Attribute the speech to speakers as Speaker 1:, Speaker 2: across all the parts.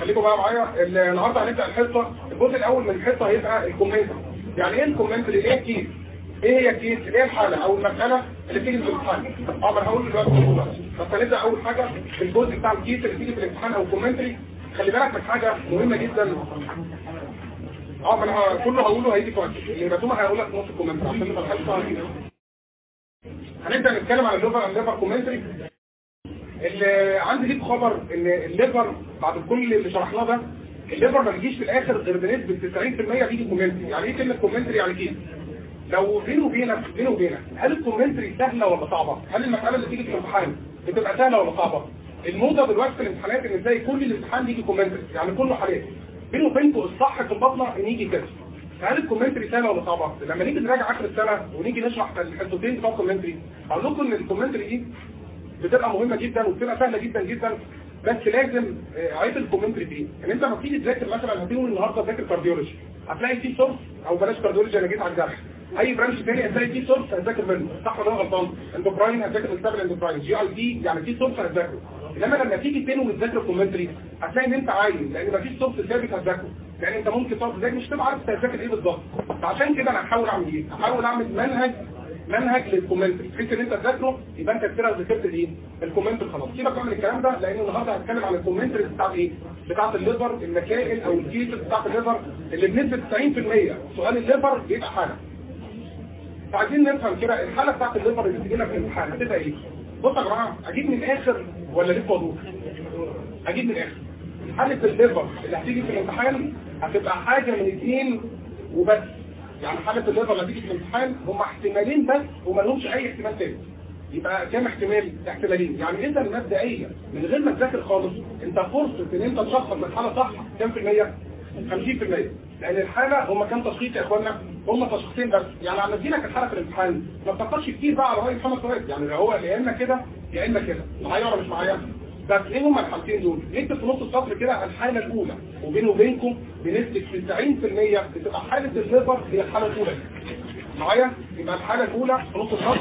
Speaker 1: خليكم بقى معايا. النهارده هنبدأ الحصة. الجزء الأول من الحصة هيبقى ال comment. يعني إيه ال comment؟ إيه ال case؟ إيه هي ال case؟ إيه الحاله أو المسألة اللي بتيجي في الامتحان. أه ما أنا هقول دلوقتي بس هنبدأ أول حاجة. الجزء بتاع ال case اللي بتيجي في الامتحان أو ال commentary خلي بالك من حاجة مهمة جدا. أه ما أنا كله هقوله هيجي في وقت اللي مرسومه هقول لك نص ال comment عشان الحصه هنبدأ نتكلم على ال liver ال liver commentary اللي عندي ليك خبر ان ال liver بعد كل اللي شرحناه ده ال liver ما بيجيش في الآخر غير بنسبة 90% بيجي commentary يعني إيه كلمة commentary يعني كده. لو بينه وبينك بينه وبينك هل ال commentary سهلة ولا صعبة؟ هل المسألة اللي تيجي في الامتحان بتبقى سهلة ولا صعبة؟ الموضة دلوقتي في الامتحانات ان إزاي كل الامتحان يجي commentary يعني كله حالات بينه وبينكم الصح في البطنة ان يجي كده هل ال commentary سهلة ولا صعبة؟ لما نيجي نراجع آخر السنة ونيجي نشرح الحصتين بتوع ال commentary هقول لكم إن ال commentary دي بتبقى مهمة جدا وبتبقى سهلة جدا جدا بس لازم عيب ال commentary فيه. ان انت لما تيجي تذاكر مثلا هتيجي النهارده تذاكر cardiology هتلاقي في source أو بلاش cardiology أنا جيت على الجرح. أي branch تاني هتلاقي في source هتذاكر منه. صح ولا أنا غلطان؟ endocrine هتذاكر كتاب ال endocrine GIT يعني في source هتذاكره. إنما لما تيجي تاني وتذاكر commentary هتلاقي إن أنت عايز لأن مفيش source ثابت هتذاكره. يعني أنت ممكن تقعد تذاكر مش تبقى عارف تذاكر إيه بالظبط. فعشان كده أنا هحاول أعمل إيه؟ هحاول أعمل منهج منهج لل commentary بحيث إن أنت تذاكره يبقى أنت كده ذاكرت الإيه؟ ال commentary خلاص سيبك من الكلام ده لأن النهارده هنتكلم عن ال commentary بتاعت إيه؟ بتاعت ال liver المسائل أو ال cases بتاعت ال liver اللي بنسبة 90% سؤال ال liver بيبقى حالة. فعايزين نفهم كده الحالة بتاعت ال liver اللي بتجي لك في الامتحان هتبقى إيه؟ بصوا يا جماعة أجيب من الآخر ولا ليه وضوح أجيب من الآخر. حالة ال liver اللي هتيجي في الامتحان هتبقى حاجة من اثنين وبس. يعني حالة ال liver اللي هتيجي في الامتحان هم احتمالين بس وما لهمش أي احتمال تاني. يبقى كام احتمال؟ احتمالين. يعني انت مبدئيا من غير ما تذاكر خالص انت فرصة إن انت تشخص الحالة صح كام في المية؟ 50% لأن الحالة هم كام تشخيص يا إخوانا؟ هم تشخيصين بس. يعني لما تجي لك الحالة في الامتحان. ما بتفكرش كتير بقى على رأي محمد يعني لو هو يا إما كده يا إما كده. معايا ولا مش معايا بس هما الحالتين دول. نكتب في نص السطر كده الحالة الأولى وبينه وبينكم بنسبة 90% بتبقى حالة ال liver هي الحالة الأولى. معايا؟ يبقى الحالة الأولى في نص السطر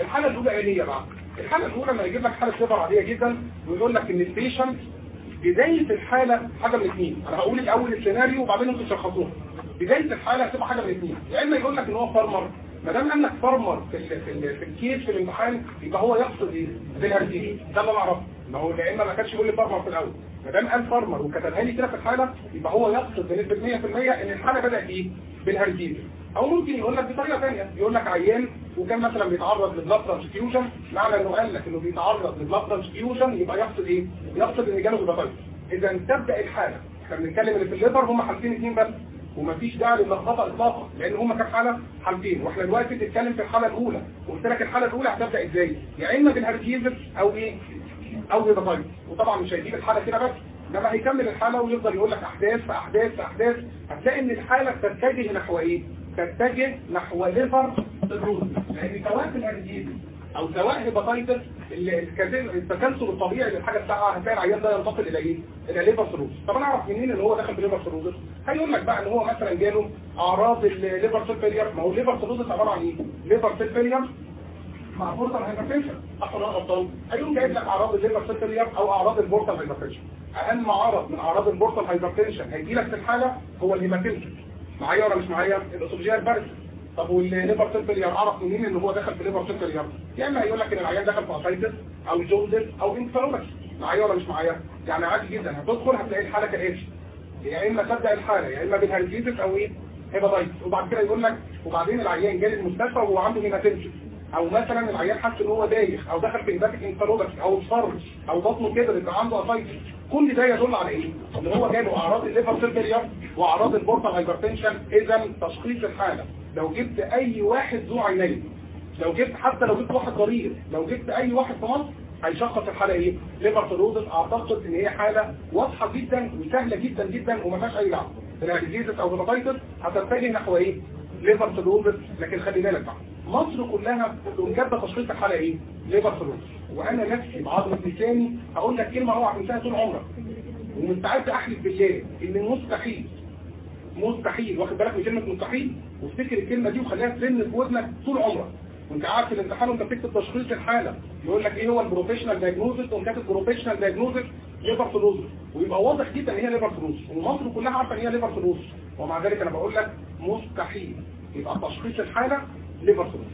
Speaker 1: الحالة الأولى إيه هي بقى؟ الحالة الأولى لما يجيب لك حالة liver عادية جدا ويقول لك إن ال patient بداية الحالة حاجة من اثنين أنا هقول الأول السيناريو وبعدين أنتوا تشخصوها. بداية الحالة هتبقى حاجة من اثنين يا إما يقول لك إن هو farmer ما دام قال لك farmer في ال في, ال في ال case في الامتحان يبقى هو يقصد إيه؟ bilharziasis ده اللي أنا أعرفه. ما هو يا إما ما كانش يقول لي farmer في الأول. ما دام قال farmer وكتبها لي كده في الحالة يبقى هو يقصد بنسبة 100% إن الحالة بدأت إيه؟ bilharziasis أو ممكن يقول لك بطريقة ثانية يقول لك عيان وكان مثلا بيتعرض ل blood transfusion معنى إنه قال لك إنه بيتعرض ل blood transfusion يبقى يقصد إيه؟ يقصد إن جاله hepatitis إذا تبدأ الحالة. إحنا بنتكلم إن في ال liver هم حالتين اثنين بس. ومفيش داعي للخبطه اطلاقا لأن هما كام حالة؟ حالتين. وإحنا دلوقتي بنتكلم في الحالة الأولى. وقلت لك الحالة الأولى هتبدأ إزاي؟ يا إما bilharziasis أو إيه؟ أو hepatitis وطبعا مش هيجيب الحالة كده بس لما هيكمل الحالة ويفضل يقول لك أحداث أحداث أحداث. هتلاقي إن الحالة تتجه نحو إيه؟ تتجه نحو liver cirrhosis لأن سواء في أو سواء hepatitis التسلسل الطبيعي للحاجة بتاعها هتلاقي العيان ده ينتقل إلى إيه؟ إلى liver cirrhosis طب أنا أعرف منين إن هو دخل ب liver cirrhosis؟ هيقول لك بقى إن هو مثلا جاله أعراض ال liver cell failure ما هو ال liver cirrhosis عبارة عن إيه؟ liver cell failure مع portal hypertension ولا غلطان؟ هيقوم جايب لك أعراض ال liver cell failure أو أعراض ال portal hypertension أهم عرض من أعراض ال portal hypertension هيجي لك في الحالة هو ال hematemesis معايا ولا مش معايا؟ ال esophageal varices طب وال liver cell failure أعرف منين إن هو دخل في liver cell failure يا إما هيقول لك إن العيان دخل في ascites أو jaundice أو encephalopathy معايا ولا مش معايا يعني عادي جدا. هتدخل هتلاقي الحالة كالاتي يا إما تبدأ الحالة يا إما bilharziasis أو إيه؟ hepatitis وبعد كده يقول لك وبعدين العيان جالي المستشفى وهو عنده hematemesis أو مثلا العيان حس إن هو دايخ أو دخل في hepatic encephalopathy أو اصفر أو بطنه كده يبقى عنده ascites كل ده يدل على إيه؟ إن هو جاله اعراض ال liver failure وأعراض ال portal hypertension اذا تشخيص الحالة. لو جبت أي واحد ذو عينين لو جبت حتى لو جبت واحد ضرير لو جبت أي واحد في مصر هيشخص الحالة إيه؟ liver cirrhosis أعتقد إن هي حالة واضحة جدا وسهلة جدا جدا وما فيهاش أي لعب ال hepatitis أو hepatitis هتتجه نحو إيه؟ liver cirrhosis لكن خلي بالك بقى مصر كلها جايبه تشخيص الحالة إيه؟ liver cirrhosis وأنا نفسي بعضمة لساني هقول لك كلمة اوعى تنساها طول عمرك. ومستعد أحلف بالله إن مستحيل مستحيل واخد بالك من كلمة مستحيل؟ وافتكر الكلمة دي وخليها ترن في ودنك طول عمرك. وأنت قاعد في الامتحان وأنت بتكتب تشخيص الحالة يقول لك إيه هو ال provisional diagnosis وأنت كاتب provisional diagnosis liver cirrhosis ويبقى واضح جدا إن هي liver cirrhosis ومصر كلها عارفة إن هي liver cirrhosis ومع ذلك أنا بقول لك مستحيل. يبقى تشخيص الحاله liver cirrhosis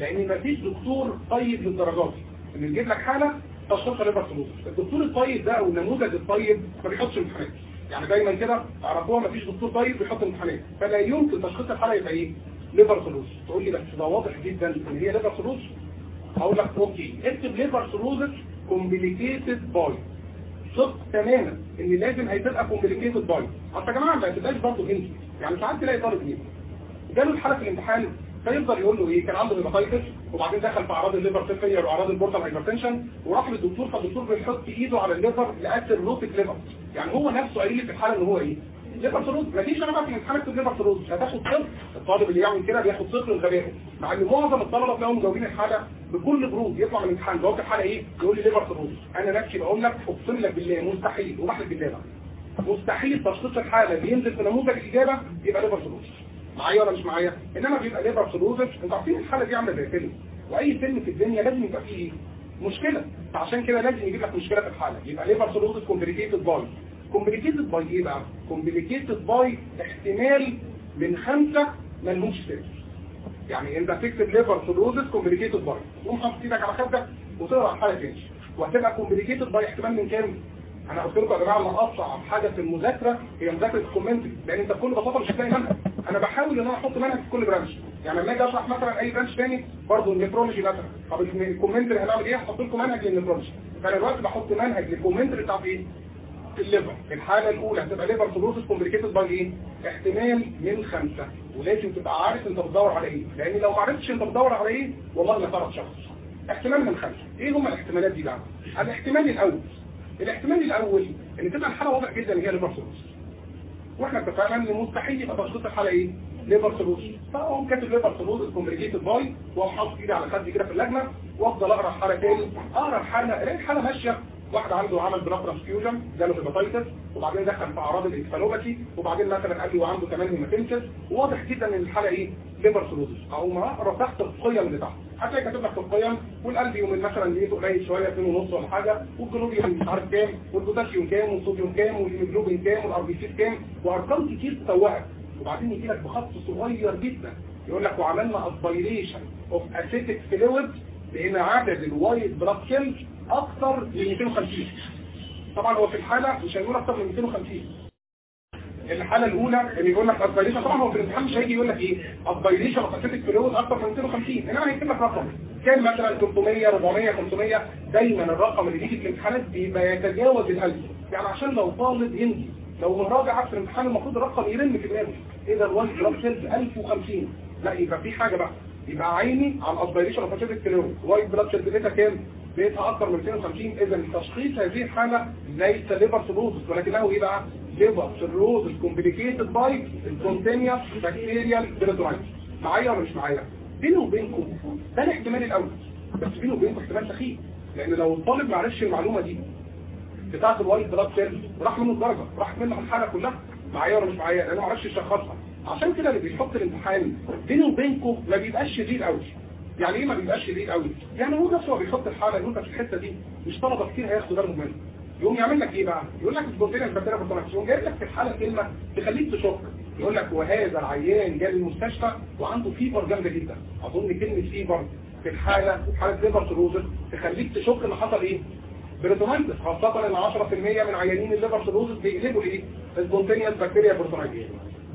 Speaker 1: لأن مفيش دكتور طيب للدرجة إن يجيب لك حالة تشخيصها liver cirrhosis الدكتور الطيب ده أو النموذج الطيب ما بيحطش امتحانات. يعني دايما كده اعرفوها مفيش دكتور طيب بيحط امتحانات. فلا يمكن تشخيص الحالة يبقى إيه؟ liver cirrhosis تقول لي بس ده واضح جدا إن هي liver cirrhosis هقول لك okay. اكتب liver cirrhosis complicated by ثق تماما إن لازم هتبقى complicated by اصل يا جماعة ما تبقاش برضه انت يعني ساعات تلاقي طالب إيه؟ جاله الحالة في الامتحان فيفضل يقول له إيه؟ كان عنده hepatitis وبعدين دخل في أعراض ال liver failure واعراض ال portal hypertension وراح للدكتور فالدكتور بيحط إيده على ال liver لقى cirrhotic liver. يعني هو نفسه قايل لي في الحالة ان هو إيه؟ liver cirrhosis مفيش أنا بقى في الامتحان اكتب liver cirrhosis هتاخد صفر الطالب اللي يعمل كده بياخد صفر لغبائه مع إن معظم الطلبة تلاقيهم مجاوبين الحالة بكل برود يطلع من الامتحان جاوبت الحالة إيه؟ يقول لي liver cirrhosis أنا نفسي بقول لك أقسم لك بالله مستحيل. وبحلف بالله. مستحيل تشخيص الحالة بينزل في نموذج الإجابة يبقى liver cirrhosis معايا ولا مش معايا؟ إنما بيبقى liver cirrhosis أنتوا عارفين الحالة دي عاملة زي فيلم. وأي فيلم في الدنيا لازم يبقى فيه مشكلة. فعشان كده لازم يجيب لك مشكلة في الحالة. يبقى liver cirrhosis complicated by complicated by إيه بقى؟ complicated by احتمال من خمسة ملهمش سر يعني انت تكتب liver cirrhosis complicated by تقوم حاطط إيدك على خدك وتقرأ الحالة تاني. وهتبقى complicated by احتمال من كام؟ أنا قلت لكم يا جماعة ان أصعب حاجة في المذاكرة هي مذاكرة ال commentary لأن أنت بكل بساطة مش هتلاقي منهج. أنا بحاول إن أنا أحط منهج في كل branch يعني لما أجي أشرح مثلا أي branch تاني برضه ال nephrology مثلا. طب ال commentary هنعمل إيه؟ هحط لكم منهج لل nephrology. فأنا دلوقتي بحط منهج لل commentary بتاع إيه؟ ال liver. الحالة الأولى هتبقى liver cirrhosis complicated by إيه؟ احتمال من خمسة. ولازم تبقى عارف أنت بتدور على إيه. لأن لو ما عرفتش أنت بتدور على إيه والله تعرف شخص. احتمال من خمسة. إيه هم الاحتمالات دي بقى؟ الاحتمال الأول. الاحتمال الأول إن تبقى الحالة واضح جدا ان هي liver cirrhosis وإحنا اتفقنا ان مستحيل يبقى تشخيص الحالة إيه؟ liver cirrhosis فاقوم كاتب liver cirrhosis complicated by واقوم حاطط ايدي على خدي كده في اللجنة وأفضل أقرأ الحاله تاني. أقرأ الحاله ألاقي الحاله ماشية. واحد عنده عمل blood transfusion جاله hepatitis وبعدين دخل في أعراض ال encephalopathy وبعدين مثلا قال لي وعنده كمان hematemesis وواضح جدا إن الحالة إيه؟ liver cirrhosis أو ما تحت القيم تحت هتلاقي كاتب لك القيم والقلب يوم مثلا لقيته قليل شوية 2 ونص ولا حاجة والجلوبين مش عارف كام والبوتاسيوم كام والصوديوم كام والهيموجلوبين كام وال RBC كام وأرقام كتير تسوقك وبعدين يجي لك بخط صغير جدا. يقول لك وعملنا aspiration of ascitic fluid لأن عدد ال white blood cells أكثر من 250 طبعا هو في الحالة مش هيقول أكثر من 250 الحالة الأولى اللي يقول لك aspiration طبعا هو في الامتحان مش هيجي يقول لك إيه؟ of ascitic fluid أكثر من 250 إنما هيكتب لك رقم. كان مثلا 300 400 500 دايما الرقم اللي بيجي في الامتحانات بيبقى يتجاوز ال1000 يعني عشان لو طالب ينجي لو مراجعه في الامتحان المفروض الرقم يرن في دماغه. white blood cells 1050 لا يبقى في حاجة بقى. يبقى عيني على ال aspiration of ascitic fluid white blood cells بتاعتها كام؟ لقيتها أكثر من 250 اذا تشخيص هذه الحالة ليس liver cirrhosis ولكنه إيه بقى liver cirrhosis complicated by spontaneous bacterial peritonitis معايا ولا مش معايا؟ بيني وبينكم ده الاحتمال الأول. بس بيني وبينكم احتمال سخيف. لأن لو الطالب ما عرفش المعلومة دي بتاعة ال white blood cells راح منه الدرجة راح منه الحالة كلها. معايا ولا مش معايا؟ لأنه ما عرفش يشخصها. عشان كده اللي بيحط الامتحان بيني وبينكم ما بيبقاش شديد قوي. يعني إيه ما بيبقاش شديد قوي؟ يعني هو نفسه هو بيحط الحالة يقول لك في الحتة دي مش طلبة كتير هياخدوا بالهم منها يقوم يعمل لك إيه بقى؟ يقول لك spontaneous bacterial peritonitis يقوم جايب لك في الحالة كلمة تخليك تشك. يقول لك وهذا العيان جاي المستشفى وعنده fever جامدة جدا. أظن كلمة fever في الحالة حالة liver cirrhosis تخليك تشك إن حصل إيه؟ peritonitis خاصة إن 10% من عيانين ال liver cirrhosis بيقلبوا لإيه؟ spontaneous bacterial peritonitis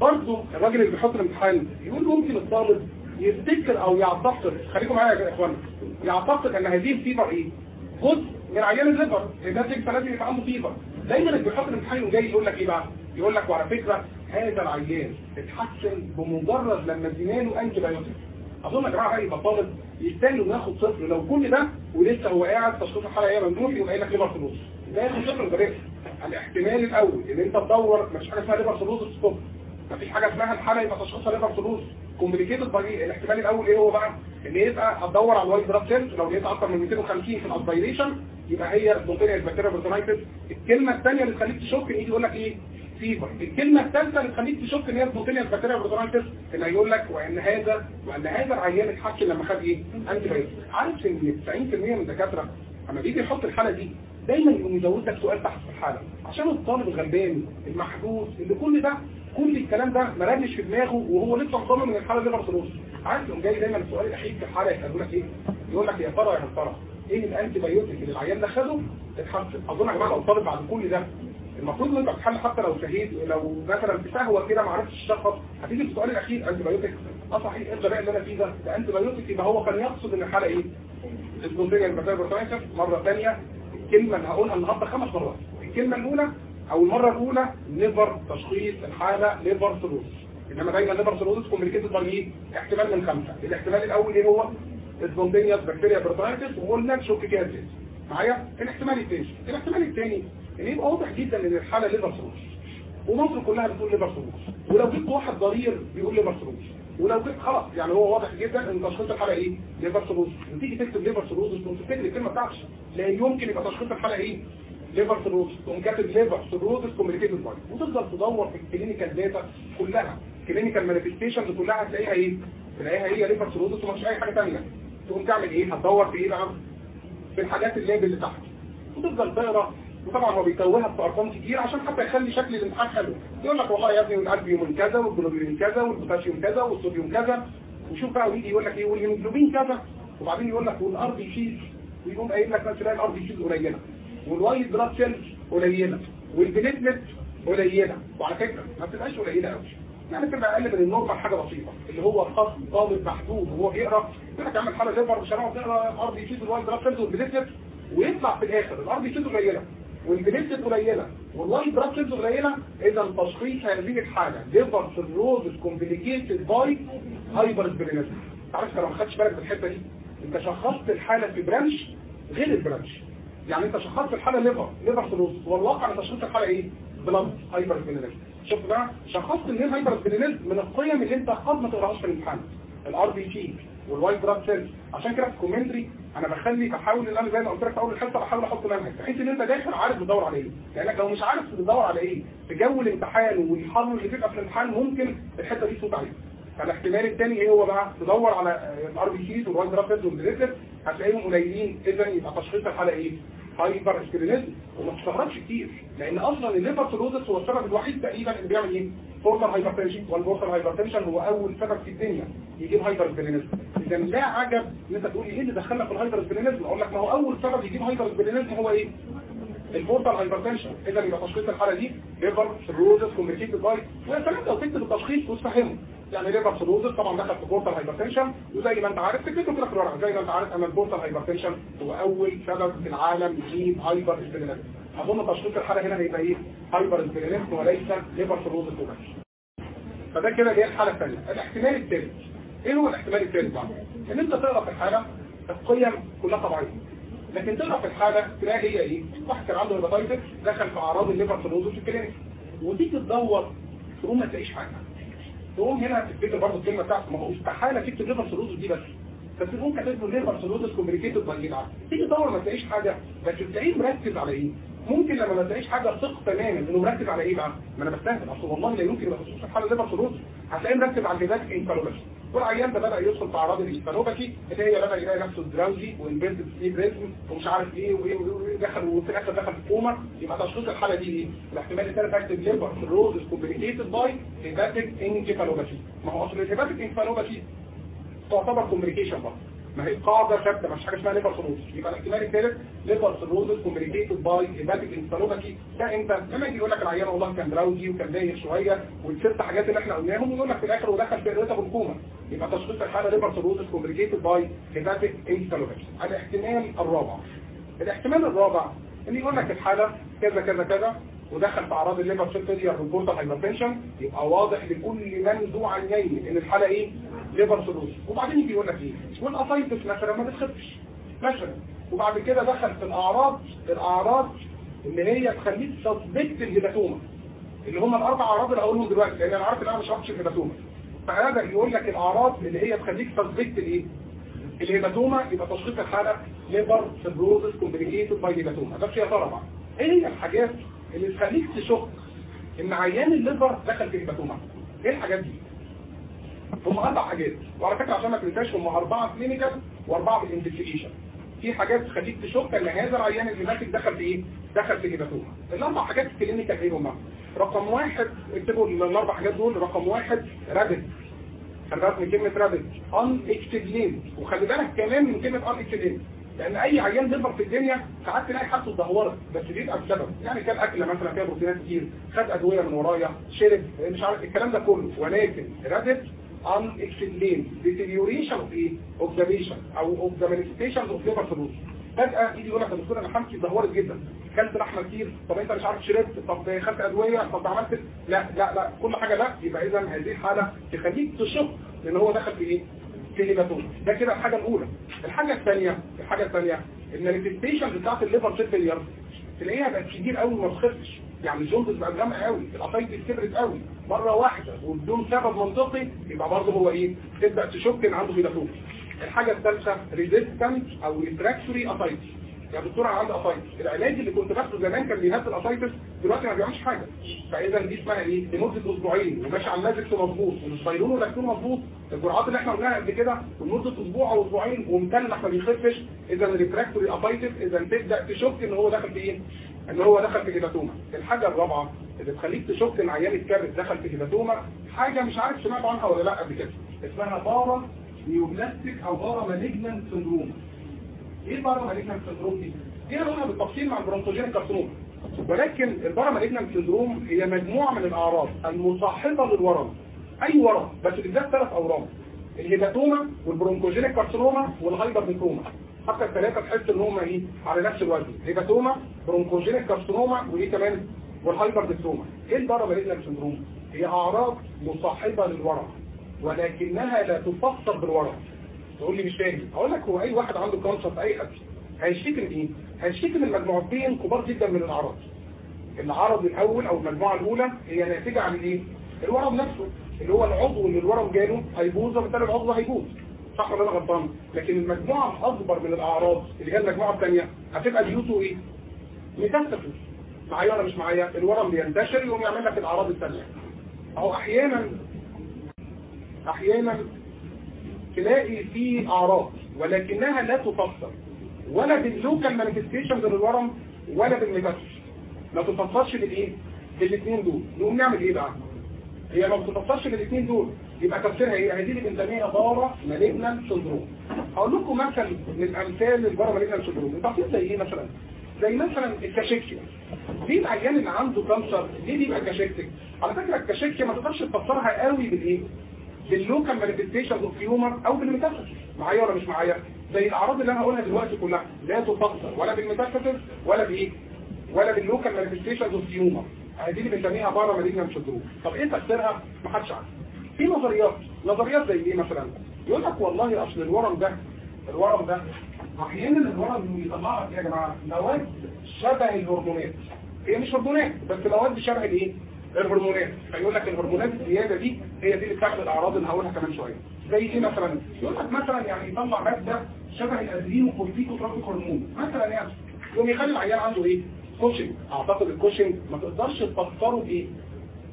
Speaker 1: برضه الراجل اللي بيحط الامتحان يقول ممكن الطالب يفتكر أو يعتقد خليكم معايا يا اخوانا يعتقد إن هذه ال fever إيه؟ جزء من عيان ال liver الناس دي لازم يبقى عنده fever دايما اللي بيحط الامتحان وجاي يقول لك إيه بقى؟ يقول لك وعلى فكرة هذا العيان اتحسن بمجرد لما ادينا له antibiotic أظن يا جماعة هيبقى طالب يستاهل إنه ياخد صفر. لو كل ده ولسه هو قاعد تشخيص الحاله ممنوع يقوم قايل لك liver cirrhosis ده ياخد صفر البريك الاحتمال الأول إن أنت تدور مفيش حاجة اسمها liver cirrhosis stop مفيش حاجة اسمها الحاله يبقى تشخيصها liver cirrhosis complicated by الاحتمال الأول إيه هو بقى؟ إن يبقى هتدور على ال white blood cells لو لقيت أكتر من 250 في ال aspiration يبقى هي spontaneous bacterial peritonitis الكلمة الثانية اللي تخليك تشك إن يجي يقول لك إيه؟ fever. الكلمة الثالثة اللي تخليك تشك إن هي spontaneous bacterial peritonitis اللي هيقول لك وإن هذا وإن هذا العيان اتحسن لما خد إيه؟ antibiotic عارف إن 90% من الدكاترة لما بيجي يحط الحالة دي دايما يقوم يزود لك سؤال تحت في الحالة. عشان الطالب الغلبان المحجوز اللي كل ده كل الكلام ده مرنش في دماغه وهو لسه مصمم من الحاله ال liver cirrhosis عارف يقوم جاي دايما السؤال الاخير في الحاله يسالوا لك إيه يقول لك يا ترى يا ترى إيه ال antibiotic اللي العيان ده خده اتحسن اظن يا جماعة لو الطالب بعد كل ده المفروض انه يبقى في حتى لو شهيد لو مثلا في سهوه كده ما عرفتش تشخص هتيجي السؤال الاخير antibiotic آه صحيح إيه الغباء اللي أنا فيه ده ده antibiotic يبقى هو كان يقصد ان الحاله إيه البكتيريا مره ثانية الكلمة اللي هقولها النهارده خمس مرات الكلمة الاولى أو المرة الأولى liver تشخيص الحالة liver cirrhosis إنما دايما liver cirrhosis complicated by إيه احتمال من خمسة. الاحتمال الأول إيه هو spontaneous bacterial peritonitis وقلنا نشك كده معايا؟ الاحتمال الثاني. الاحتمال الثاني إن يبقى واضح جدا إن الحالة liver cirrhosis ومصر كلها بتقول liver cirrhosis ولو جبت واحد ضرير بيقول liver cirrhosis ولو جبت خلاص يعني هو واضح جدا إن تشخيص الحالة إيه؟ liver cirrhosis وتيجي تكتب liver cirrhosis وتكتب الكلمة بتاعتك لا يمكن يبقى تشخيص الحالة إيه؟ liver cirrhosis تقوم كاتب liver cirrhosis complicated by وتفضل تدور في ال clinical data كلها clinical manifestations كلها هتلاقيها إيه تلاقيها هي liver cirrhosis ومش اي حاجة ثانية تقوم تعمل إيه هتدور في إيه بقى في الحاجات ال lab اللي تحت وتفضل تقرا وطبعا هو بيتوهها بارقام كتير عشان حتى يخلي شكل الامتحان حلو يقول لك والله يا ابني الالبيوم كذا والجلوبين كذا والبوتاسيوم كذا والصوديوم كذا وشوف بقى ويجي يقول لك إيه والهيموجلوبين كذا وبعدين يقول لك وال RBCs ويقوم قايل لك مثلا ال RBCs قليله وال white blood cells قليلة وال platelet قليلة. وعلى فكرة ما بتبقاش قليلة قوي يعني بتبقى أقل من ال normal حاجة بسيطة اللي هو خاص طالب محدود وهو بيقرأ يقول لك اعمل حاله liver مش هنقعد نقرا ال RBCs وال white blood cells وال platelet ويطلع في الآخر. ال RBCs قليلة وال platelet قليلة وال white blood cells قليلة. إذا تشخيص هذه الحالة liver cirrhosis complicated by hypersplenism تعرف لو ما خدتش بالك من الحتة دي؟ أنت شخصت الحالة في branch غير ال branch. يعني انت شخصت الحالة liver liver cirrhosis والواقع تشخيص الحالة إيه؟ بلاد hypersplenism شوف بقى شخصت ان hypersplenism من القيم اللي انت قد ما تقراهاش في الامتحان. ال RBCs وال white blood cells عشان كده في ال commentary أنا بخلي بحاول إن أنا زي ما قلت لك في أول الحصة بحاول أحط منهج بحيث إن أنت داخل عارف بتدور على إيه. لأنك لو مش عارف بتدور على إيه في جو الامتحان والحر اللي بيبقى في الامتحان ممكن الحتة دي تفوت عليك. فالاحتمال الثاني إيه هو بقى؟ تدور على ال RBCs وال white blood cells هتلاقيهم قليلين اذا يبقى تشخيص الحالة إيه؟ hypersplenism وما تستغربش كتير. لأن أصلا ال liver cirrhosis هو السبب الوحيد تقريبا اللي بيعمل إيه؟ portal hypertension. وال portal hypertension هو أول سبب في الدنيا يجيب hypersplenism إذا لا عجب إن أنت تقول إيه اللي دخلنا في ال hypersplenism أقول لك ما هو أول سبب يجيب hypersplenism هو إيه؟ ال portal hypertension اذا يبقى تشخيص الحالة دي. liver cirrhosis complicated by سلام لو تكتب التشخيص وتفهمه يعني liver cirrhosis طبعا دخل في portal hypertension وزي ما أنت عارف تكتبه في زي ما أنت عارف أن ال portal hypertension هو أول سبب في العالم يجيب hypersplenism أظن تشخيص الحالة هنا هيبقى إيه؟ hypersplenism وليس liver cirrhosis فده كده اللي هي الحالة الثانية الاحتمال الثالث إيه هو الاحتمال الثالث بقى إن أنت تقرأ في الحالة القيم كلها طبيعية. لكن تقرأ في الحالة تلاقي هي إيه؟ واحد كان عنده hepatitis دخل في أعراض ال liver cirrhosis في ال clinic. وتيجي تدور تقوم ما تلاقيش حاجة. تقوم هنا تفتكر برضه الكلمة بتاعته ما هو استحاله تكتب liver cirrhosis دي بس. بس كاتب له liver cirrhosis complicated by تيجي تدور ما تلاقيش حاجة. بس تلاقيه مركز على إيه؟ ممكن لما ما تلاقيش حاجة ثق تماما إنه مركز على إيه بقى؟ ما أنا بستهبل. أصل والله لا يمكن يبقى خصوصا حالة liver cirrhosis هتلاقيه مركز على ال hepatic encephalopathy والعيان ده بدأ يدخل في أعراض ال encephalopathy اللي هي بدأ يلاقي نفسه drowsy و inverted sleep rhythm ومش عارف إيه وإيه ودخل وفي الآخر دخل في كوما. يبقى تشخيص الحالة دي إيه؟ الاحتمال الثالث اكتب liver cirrhosis complicated by hepatic encephalopathy ما هو أصل ال hepatic encephalopathy تعتبر complication برضه ما هي قاعدة ثابته مش حاجة اسمها liver cirrhosis يبقى الاحتمال الثالث liver cirrhosis complicated by hepatic encephalopathy ده انت لما يجي يقول لك العيان والله كان drowsy وكان دايخ شوية والست حاجات اللي إحنا قلناهم ويقول لك في الآخر ودخل في ال irritable coma يبقى تشخيص الحالة liver cirrhosis complicated by hepatic encephalopathy الاحتمال الرابع. الاحتمال الرابع ان يقول لك الحالة كذا كذا كذا ودخل في أعراض ال liver cell failure وال portal hypertension يبقى واضح لكل من ذو عينين إن الحالة إيه؟ liver cirrhosis وبعدين يجي يقول لك إيه؟ وال ascites مثلا ما بتخفش مثلا. وبعد كده دخل في الأعراض الأعراض اللي هي تخليك تثبت ال hepatoma اللي هم الأربع أعراض اللي هقولهم دلوقتي لأن أنا عارف إن أنا مش هحكي ال hepatoma فهذا يقول لك الأعراض اللي هي تخليك تثبت الايه ال hepatoma يبقى تشخيص الحالة liver cirrhosis complicated by hepatoma ده ترى بقى إيه هي الحاجات اللي تخليك تشك إن عيان ال liver دخل في hepatoma إيه الحاجات دي؟ هم أربع حاجات. وعلى فكرة عشان ما تنساش هم أربعة clinical وأربعة بال investigation في حاجات تخليك تشك إن هذا العيان اللي ماسك دخل في إيه؟ دخل في hepatoma الأربع حاجات ال clinical إيه هم؟ رقم واحد اكتبوا الأربع حاجات دول. رقم واحد رابد خلي بالك من كلمة رابد ان اكتدلين وخلي بالك كمان من كلمة ان اكتدلين لأن أي عيان بيظهر في الدنيا ساعات تلاقي حالته اتدهورت بس بيبقى بسبب يعني كان اكله مثلا فيها بروتينات كتير خد أدوية من ورايا شرب مش عارف الكلام ده كله ولكن رابد ان اكسلين deterioration of إيه؟ patient أو of the manifestations of liver cirrhosis فجأة يجي يقول لك يا دكتور أنا حالتي اتدهورت جدا. كلت لحمة كتير طب أنت مش عارف شربت طب خدت أدوية طب عملت لا لا لا كل حاجة لا. يبقى اذا هذه الحاله تخليك تشك إن هو دخل في إيه؟ في hepatoma ده كده الحاجة الأولى. الحاجة الثانية الحاجة الثانية ال manifestation بتاعت ال liver cell failure تلاقيها بقت كتير قوي ما تخفش. يعني الجلد بقى غامق قوي القطايف كبرت قوي مرة واحدة وبدون سبب منطقي يبقى برضه هو إيه؟ تبدأ تشك إن عنده hepatoma الحاجة الثالثة resistant أو refractory ascites يا دكتور أنا عندي ascites. العلاج اللي كنت باخده زمان كان بيهدي ال ascites دلوقتي ما بيعملش حاجة. فإذا دي اسمها إيه؟ لمدة أسبوعين وماشي على المازكس مظبوط والسايلون وال Aldactone مظبوط. الجرعات اللي إحنا قلناها قبل كده ولمده أسبوع أو أسبوعين ومكلح ما بيخفش. إذا ال refractory ascites إذا تبدأ تشك إن هو دخل في إيه؟ إن هو دخل في hepatoma. الحاجة الرابعة اللي تخليك تشك إن عيان الكبد دخل في hepatoma حاجة مش عارف سمعت عنها ولا لأ قبل كده. اسمها paraneoplastic أو paramalignant syndrome. إيه paramalignant syndrome دي؟ دي قلنا بالتفصيل مع ال bronchogenic carcinoma ولكن ال paramalignant syndrome هي مجموعة من الأعراض المصاحبة للورم. أي ورم؟ بس بالذات ثلاث أورام. ال hepatoma وال bronchogenic carcinoma والهايبر حتى الثلاثة تحس إن هم إيه؟ على نفس الوزن. hepatoma bronchogenic carcinoma وإيه كمان؟ وال hypernephroma إيه ال paramalignant syndrome هي أعراض مصاحبة للورم. ولكنها لا تفسر بالورم. تقول لي مش فاهم. أقول لك هو أي واحد عنده cancer في أي حد هيشتكي من إيه؟ هيشتكي من مجموعتين كبار جدا من الأعراض. العرض الأول أو المجموعة الأولى هي ناتجة عن الايه الورم نفسه اللي هو العضو اللي الورم جاله هيبوظ وبالتالي العضو هيبوظ. صح ولا أنا غلطان؟ لكن المجموعة الأكبر من الأعراض اللي هي المجموعة الثانية هتبقى due to إيه metastasis معايا ولا مش معايا؟ الورم بينتشر يقوم يعمل لك الأعراض الثانية. أهو أحيانا أحيانا تلاقي في أعراض ولكنها لا تفسر ولا بال local manifestations للورم ولا بال metastasis ما تفسرش بالايه بالاثنين دول. نقوم نعمل إيه بقى؟ هي ما بتفسرش بالاثنين دول يبقى تفسيرها إيه؟ هذه اللي بنسميها paramalignant syndrome هقول لكم مثل من امثال ال paramalignant syndrome التفصيل زي إيه مثلا؟ زي مثلا ال cachexia في العيان اللي عنده cancer ليه بيبقى cachectic على فكرة ال cachexia ما تقدرش تفسرها قوي بالإيه؟ بال local manifestation of tumor أو بال metastasis معايا ولا مش معايا؟ زي الأعراض اللي أنا هقولها دلوقتي كلها. لا تفسر ولا بال metastasis ولا بإيه؟ ولا بال local manifestation of tumor دي اللي بنسميها paramalignant syndrome طب إيه تفسيرها ما حدش عارف. في نظريات. نظريات زي إيه مثلا؟ يقول لك والله أصل الورم ده الورم ده أحيانا الورم بيطلع يا جماعة مواد شبه الهرمونات. هي مش هرمونات بس مواد شبه الإيه؟ الهرمونات. فيقول لك الهرمونات الزيادة دي هي دي اللي بتعمل الأعراض اللي هقولها كمان شوية. زي إيه مثلا؟ يقول لك مثلا يعني يطلع مادة شبه ال adrenocorticotropic hormone. مثلا يعني يقوم يخلي العيان عنده إيه؟ كوشنج أعتقد الكوشنج ما تقدرش تفسره بإيه؟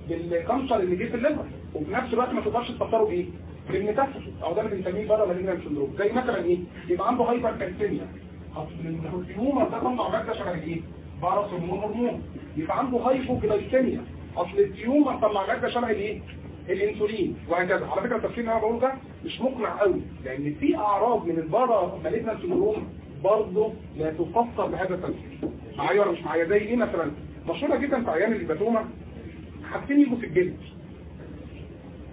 Speaker 1: بال cancer اللي جه في ال liver وفي نفس الوقت ما تقدرش تفسره بإيه؟ بال metastasis أو ده اللي بنسميه paramalignant syndrome. زي مثلا إيه؟ يبقى عنده hypercalcemia أصل الهرمون ده طلع مادة شبه إيه؟ parathormone hormone. يبقى عنده hypoglycemia. أصل ال tumor طلع ماده شبه الإيه؟ الإنسولين وهكذا. على فكرة التفسير اللي أنا بقوله ده مش مقنع قوي لأن في أعراض من ال paramalignant syndrome برضه لا تفسر بهذا التفسير. معايا ولا مش معايا؟ زي إيه مثلا؟ مشهورة جدا في عيان ال hepatoma حاجتين يجوا في الجلد.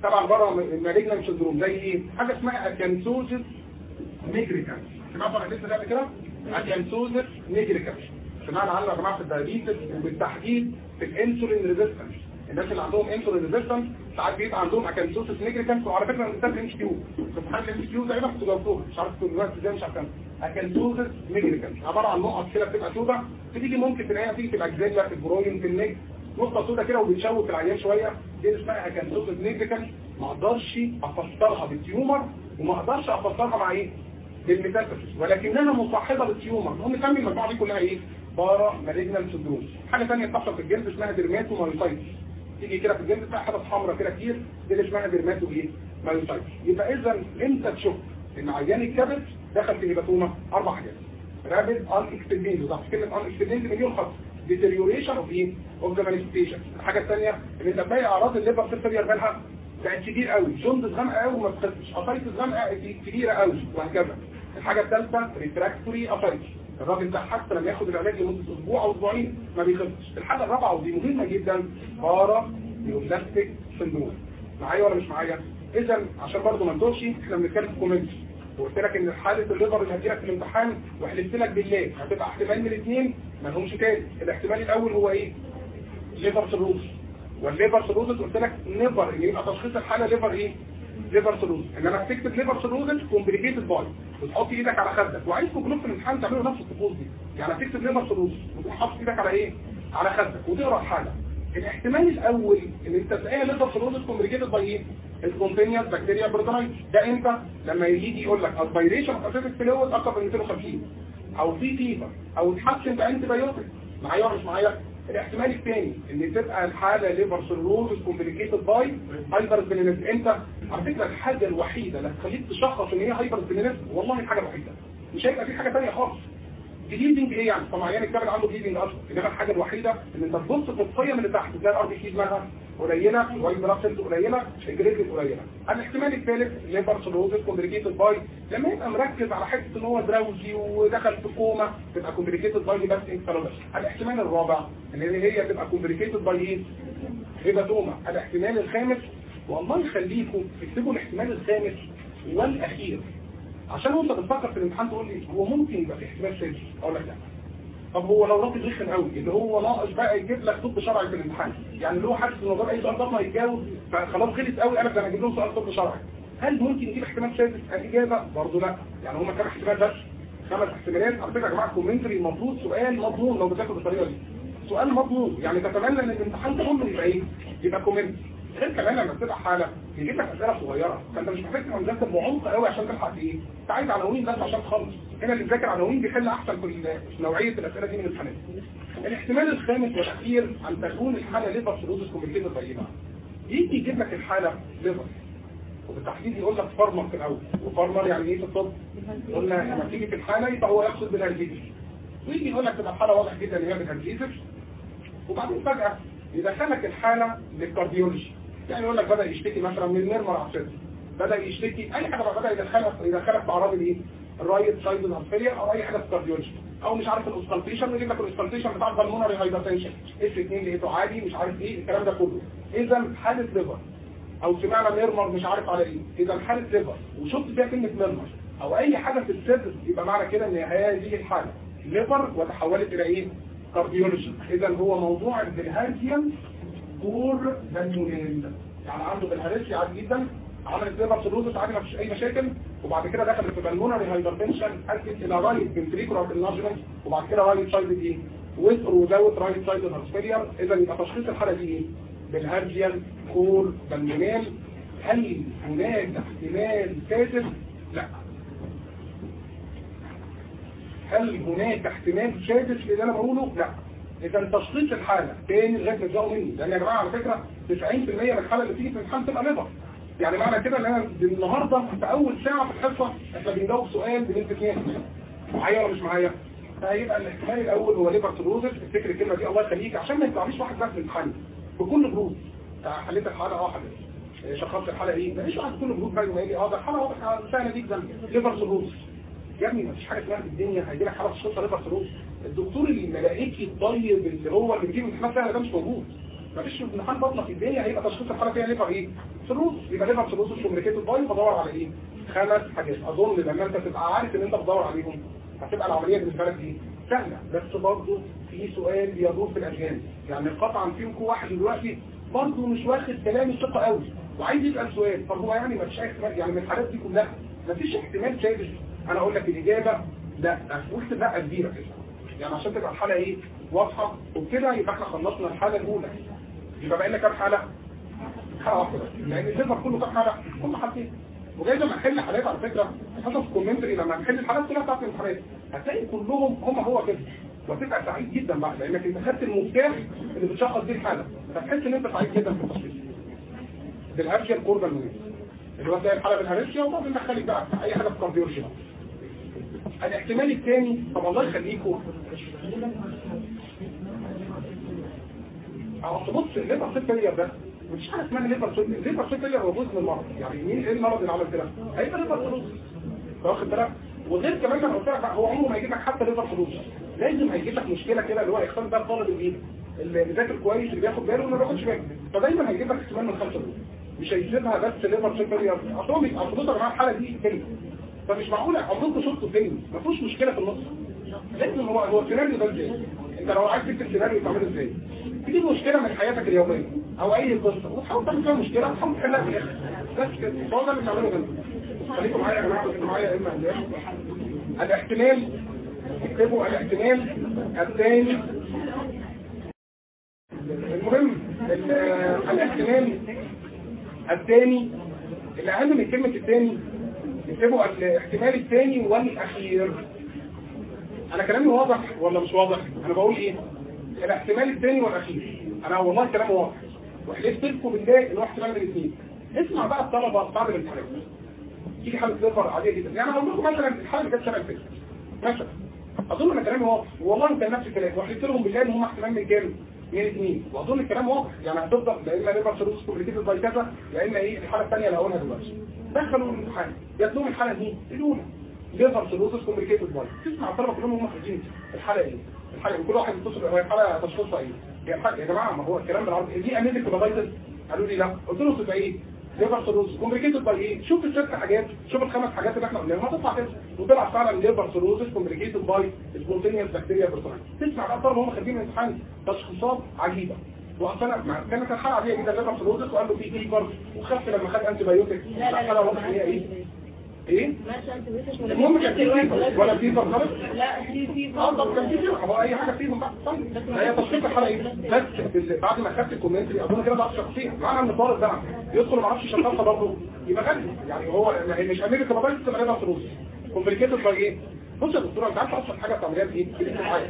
Speaker 1: طبعا paramalignant syndrome زي إيه؟ حاجة اسمها acanthosis nigricans سمعتوا عن الاسم ده قبل كده؟ acanthosis nigricans سمعنا عنه يا جماعة في ال diabetes وبالتحديد في ال insulin resistance. الناس اللي عندهم insulin resistance ساعات بيبقى عندهم acanthosis nigricans وعلى فكره ده ال MCQ سبحان ال MCQ ما كنتوا جاوبتوها مش عارف كنتوا دلوقتي إزاي مش عارف acanthosis nigricans عبارة عن نقط كده بتبقى سوداء بتيجي ممكن تلاقيها تيجي في الأجزاء في ال groin في ال neck نقطة سوداء كده وبتشوك العيان شوية. دي اسمها acanthosis nigricans ما أقدرش أفسرها بال tumor وما أقدرش أفسرها مع إيه؟ بال metastasis ولكنها مصاحبة لل tumor. هم نسمي المجموعة دي كلها إيه؟ paramalignant syndrome حاجة ثانية بتحصل في الجلد اسمها dermatomyositis تيجي كده في الجلد تلاقي حاجة حمراء كده كتير دي اللي اسمها dermato إيه myositis يبقى إذا إمتى تشوف إن عيان الكبد دخل في hepatoma؟ أربع حاجات. rapid unexplained وتحط كلمة unexplained مليون خط. deterioration of إيه of the manifestation الحاجة الثانية إن أنت تلاقي أعراض ال liver cell failure مالها بقت كتير قوي jaundice غامقة قوي وما بتخفش ascites غامقة كبيرة قوي وهكذا. الحاجة الثالثة refractory ascites الراجل ده حتى لما ياخد العلاج لمدة أسبوع أو أسبوعين ما بيخفش. الحاجة الرابعة ودي مهمة جدا paraneoplastic syndrome معايا ولا مش معايا؟ اذا عشان برضه ما نتوهش إحنا بنتكلم في comments وقلت لك إن حالة ال liver اللي هتجيلك في الامتحان وحلفت لك بالله هتبقى احتمال من الاثنين ما لهمش تاني. الاحتمال الأول هو إيه؟ liver cirrhosis وال liver cirrhosis قلت لك never إن يبقى تشخيص الحالة liver إيه؟ liver cirrhosis إنما تكتب liver cirrhosis complicated by وتحط إيدك على خدك. وعايزكم كلكم في الامتحان تعملوا نفس الطقوس دي. يعني تكتب liver cirrhosis وتقوم حاطط إيدك على إيه؟ على خدك. وتقرأ الحاله الاحتمال الأول إن أنت تلاقيها liver cirrhosis complicated by إيه؟ spontaneous bacterial peritonitis ده إمتى؟ لما يجي يقول لك aspiration ascitic fluid أكتر من 250 أو في fever أو اتحسن ب antibiotic معايا ولا مش معايا الاحتمال الثاني إن تبقى الحالة liver cirrhosis complicated by hypersplenism انت على فكرة الحاجة الوحيدة اللي هتخليك تشخص إن هي hypersplenism والله الحاجة الوحيدة. مش هيبقى في حاجة ثانية خالص. bleeding إيه يعني طبعا يعني الكبد عنده bleeding أصلا. إنما الحاجة الوحيدة إن أنت تبص تلاقيه من تحت تلاقي ال RBC مالها قليله ال white blood قليلة ال platelet قليلة. الاحتمال الثالث liver cirrhosis complicated by لما يبقى مركز على حتة إن هو drowsy ودخل في كوما تبقى complicated by بس. encephalopathy الاحتمال الرابع ان هي تبقى complicated by إيه؟ hepatoma. الاحتمال الخامس والله يخليكم اكتبوا الاحتمال الخامس والأخير. عشان وانت بتفكر في الامتحان تقول لي هو ممكن يبقى في احتمال سادس أقول لك لا. طب هو لو راجل رخم قوي اللي هو ناقص بقى يجيب لك طب شرعي في الامتحان. يعني اللي هو حاسس إن هو أي سؤال ضغط هيتجاوب فخلاص غلط قوي قال لك ده أجيب لهم سؤال طب شرعي. هل ممكن يجيب احتمال سادس الإجابة؟ برضه لا. يعني هم كام احتمال بس؟ خمس احتمالات. على فكرة يا جماعة ال commentary المفروض سؤال مضمون لو بتاخد بالطريقة دي. سؤال مضمون. يعني تتمنى إن الامتحان كله يبقى إيه؟ يبقى commentary غير كمان لما بتبقى حالة يجيب لك أسئلة صغيرة فأنت مش محتاج تبقى مذاكر بعمق قوي عشان تلحق إيه أنت عايز عناوين بس عشان تخلص؟ هنا اللي بيذاكر عناوين بيحل أحسن في نوعية الأسئلة دي من الامتحانات الاحتمال الخامس والأخير أن تكون الحالة liver cirrhosis complicated by يجي يجيب لك الحالة liver وبالتحديد يقول لك farmer في الأول. و farmer يعني إيه في الطب؟ قلنا لما تيجي في الحالة يبقى هو يقصد bilharziasis ويجي يقول لك تبقى الحاله واضح جدا إن هي bilharziasis وبعدين فجأة يدخلك الحالة لل cardiology. يعني يقول لك بدأ يشتكي مثلا من murmur عصير بدأ يشتكي أي حاجة بدأ يدخلك يدخلك في اعراض الايه ال right sided heart failure أو أي حاجة في ال cardiology أو مش عارف ال auscultation ويجيب لك ال auscultation بتاع ال pulmonary hypertension S 2 لقيته عادي مش عارف إيه الكلام ده كله. اذا حالة liver أو سمعنا murmur مش عارف على إيه. اذا حالة liver وشفت فيها كلمة murmur أو أي حاجة في الصدر يبقى معنى كده إن هذه الحالة. liver وتحولت إلى إيه؟ cardiology اذا هو موضوع ال bilharzial cor pulmonale يعني عنده بلهارسيا عادي جدا عملت liver cirrhosis عادي ما فيش أي مشاكل. وبعد كده دخلت في pulmonary hypertension ادت إلى right ventricular enlargement وبعد كده right sided إيه with or right sided heart failure اذا يبقى تشخيص الحالة دي bilharzial cor pulmonale هل هناك احتمال سادس لا. هل هناك احتمال سادس اللي أنا بقوله؟ لا. إذا تشخيص الحالة تاني لغايه ما تزعوا مني. لأن يا جماعة على فكرة 90% من الحالة اللي تيجي في الامتحان تبقى liver يعني معنى كده إن أنا النهارده في أول ساعة في الحصة إحنا بنجاوب سؤال بنسبة 100% معايا ولا مش معايا؟ فهيبقى الاحتمال الأول هو liver cirrhosis افتكر الكلمة دي الله يخليك عشان ما يطلعليش واحد بس الامتحان. بكل برود حليت الحالة آه حليت شخصت الحالة إيه؟ مفيش واحد كل برود بقى يقول لي آه ده الحالة واضحة سهلة جدا. liver cirrhosis يا ابني مفيش حاجة اسمها في الدنيا لك حاله تشخيصها liver cirrhosis الدكتور الملائكي الطيب اللي هو اللي بيجيب امتحانات سهله ده مش موجود. مفيش امتحان باطنة في الدنيا هيبقى تشخيص الحاله فيها liver إيه؟ cirrhosis يبقى liver cirrhosis complicated by بدور على إيه؟ خمس حاجات. اظن لما انت تبقى عارف ان انت بتدور عليهم هتبقى العملية بالنسبة لك إيه؟ سهلة. بس برضه في سؤال بيدور في الأجيال. يعني قطعا فيكم واحد دلوقتي برضه مش واخد كلامي ثقه قوي. وعايز يسأل سؤال. طب هو يعني مفيش احتمال؟ يعني من الحالات دي كلها مفيش احتمال سادس أنا أقول لك الاجابه لا واكتب لا كبيره كده. يعني عشان تبقى الحالة إيه واضحة وبكده يبقى إحنا خلصنا الحالة الاولى. يبقى بقى لنا كام حالة؟ حالة واحدة لأن ال liver كله كام حالة؟ كل حالتين. وجاي لما نحل حالات على فكرة. حسب ال commentary لما نحل الحالات كلها بتاعت الامتحانات هتلاقي كلهم هم هو كده. وتبقى سعيد جدا بقى لأنك أنت خدت المفتاح اللي بتشخص بيه الحالة فتحس إن أنت سعيد جدا في التشخيص. Bilharzial cor pulmonale اللي هو تلاقي الحالة بلهارسيا وبعدين ندخلك بقى أي حاجة في cardiology الاحتمال الثاني طب الله يخليكم. اهو بص ال liver cell failure ده مش حاجة اسمها liver cell ال liver cell failure هو جزء من المرض. يعني مين إيه المرض اللي عمل كده؟ هيبقى liver cirrhosis واخد بالك؟ وغير كمان ما قلت لك هو عمره ما يجيب لك حتى liver cirrhosis لازم هيجيب لك مشكلة كده اللي هو يختار ده الطالب الايه اللي بيذاكر كويس اللي بياخد باله وما بياخدش باله. فدايما هيجيب لك احتمال من خمسة دول. مش هيسيبها بس liver cell failure أصل هو أصل يا الحالة دي فيلم فمش معقولة. عمركم شفتوا فيلم ما فيهوش مشكلة في النص. لازم هو هو السيناريو ده إزاي؟ انت لو عايز تكتب سيناريو تعمله إزاي؟ تجيب مشكلة من حياتك اليومية. أو أي قصة. وتحاول تعمل فيها مشكلة. وتحاول تحلها في الآخر. بس كده. هو ده اللي بنعمله ده. خليكم معايا يا جماعة. خليكم معايا يا إما الاحتمال. اكتبوا الاحتمال الثاني. المهم الاحتمال الثاني. الأهم من كلمة الثاني اكتبوا الاحتمال الثاني والأخير. أنا كلامي واضح ولا مش واضح؟ أنا بقول إيه؟ الاحتمال الثاني والأخير. أنا والله كلامي واضح. وحلفت لكم بالله إن هو احتمال من الاثنين. اسمع بقى الطلبة بتاع الامتحانات. تيجي حاله liver عادية جدا. يعني أقول لكم مثلا الحاله اللي كانت سنه فاتت مثلا. أظن إن كلامي واضح. والله كان نفس الكلام. وحلفت لهم بالله إن هم احتمال من كام؟ من اثنين واظن الكلام واضح. يعني هتفضل لا اما liver cirrhosis complicated by كذا يا اما إيه الحالة الثانية اللي هقولها دلوقتي. دخلوا الامتحان. جات لهم الحالة دي الاولى liver cirrhosis complicated by تسمع الطلبه كلهم هم خارجين. الحالة إيه؟ الحالة كل واحد يتصل هو الحاله تشخيصها إيه يا يا جماعة ما هو الكلام بالعربي. دي amoebic hepatitis قالوا لي لا. قلت له تبقى إيه liver cirrhosis complicated by إيه؟ شوف الست حاجات شوف الخمس حاجات اللي إحنا قلناها ما تطلع كده وطلع فعلا liver cirrhosis complicated by spontaneous bacterial peritonitis تسمع بقى الطلبة هم خارجين من الامتحان تشخيصات عجيبة. واصلا كانت الحالة عاديه جدا liver cirrhosis وقال له في fever وخف لما خد antibiotic الحاله واضحه هي إيه؟ إيه؟ المهم كان في ولا fever خالص؟
Speaker 2: لا في في
Speaker 1: آه طب كان في fever هو أي حاجة فيهم بقى. طيب هي تشخيص الحلقة إيه؟ بس بعد ما خدت الكومنتري أظن كده ضعف شخصيه معنى إن الطالب ده يدخل ما أعرفش يشخصها برضه يبقى غني. يعني هو هي مش أمريكا موبايل تبقى ليفر سيروز كومبليكيتد باي إيه؟ بص يا دكتور أنت عارف أصلا حاجة بتعملها إيه؟ في الامتحان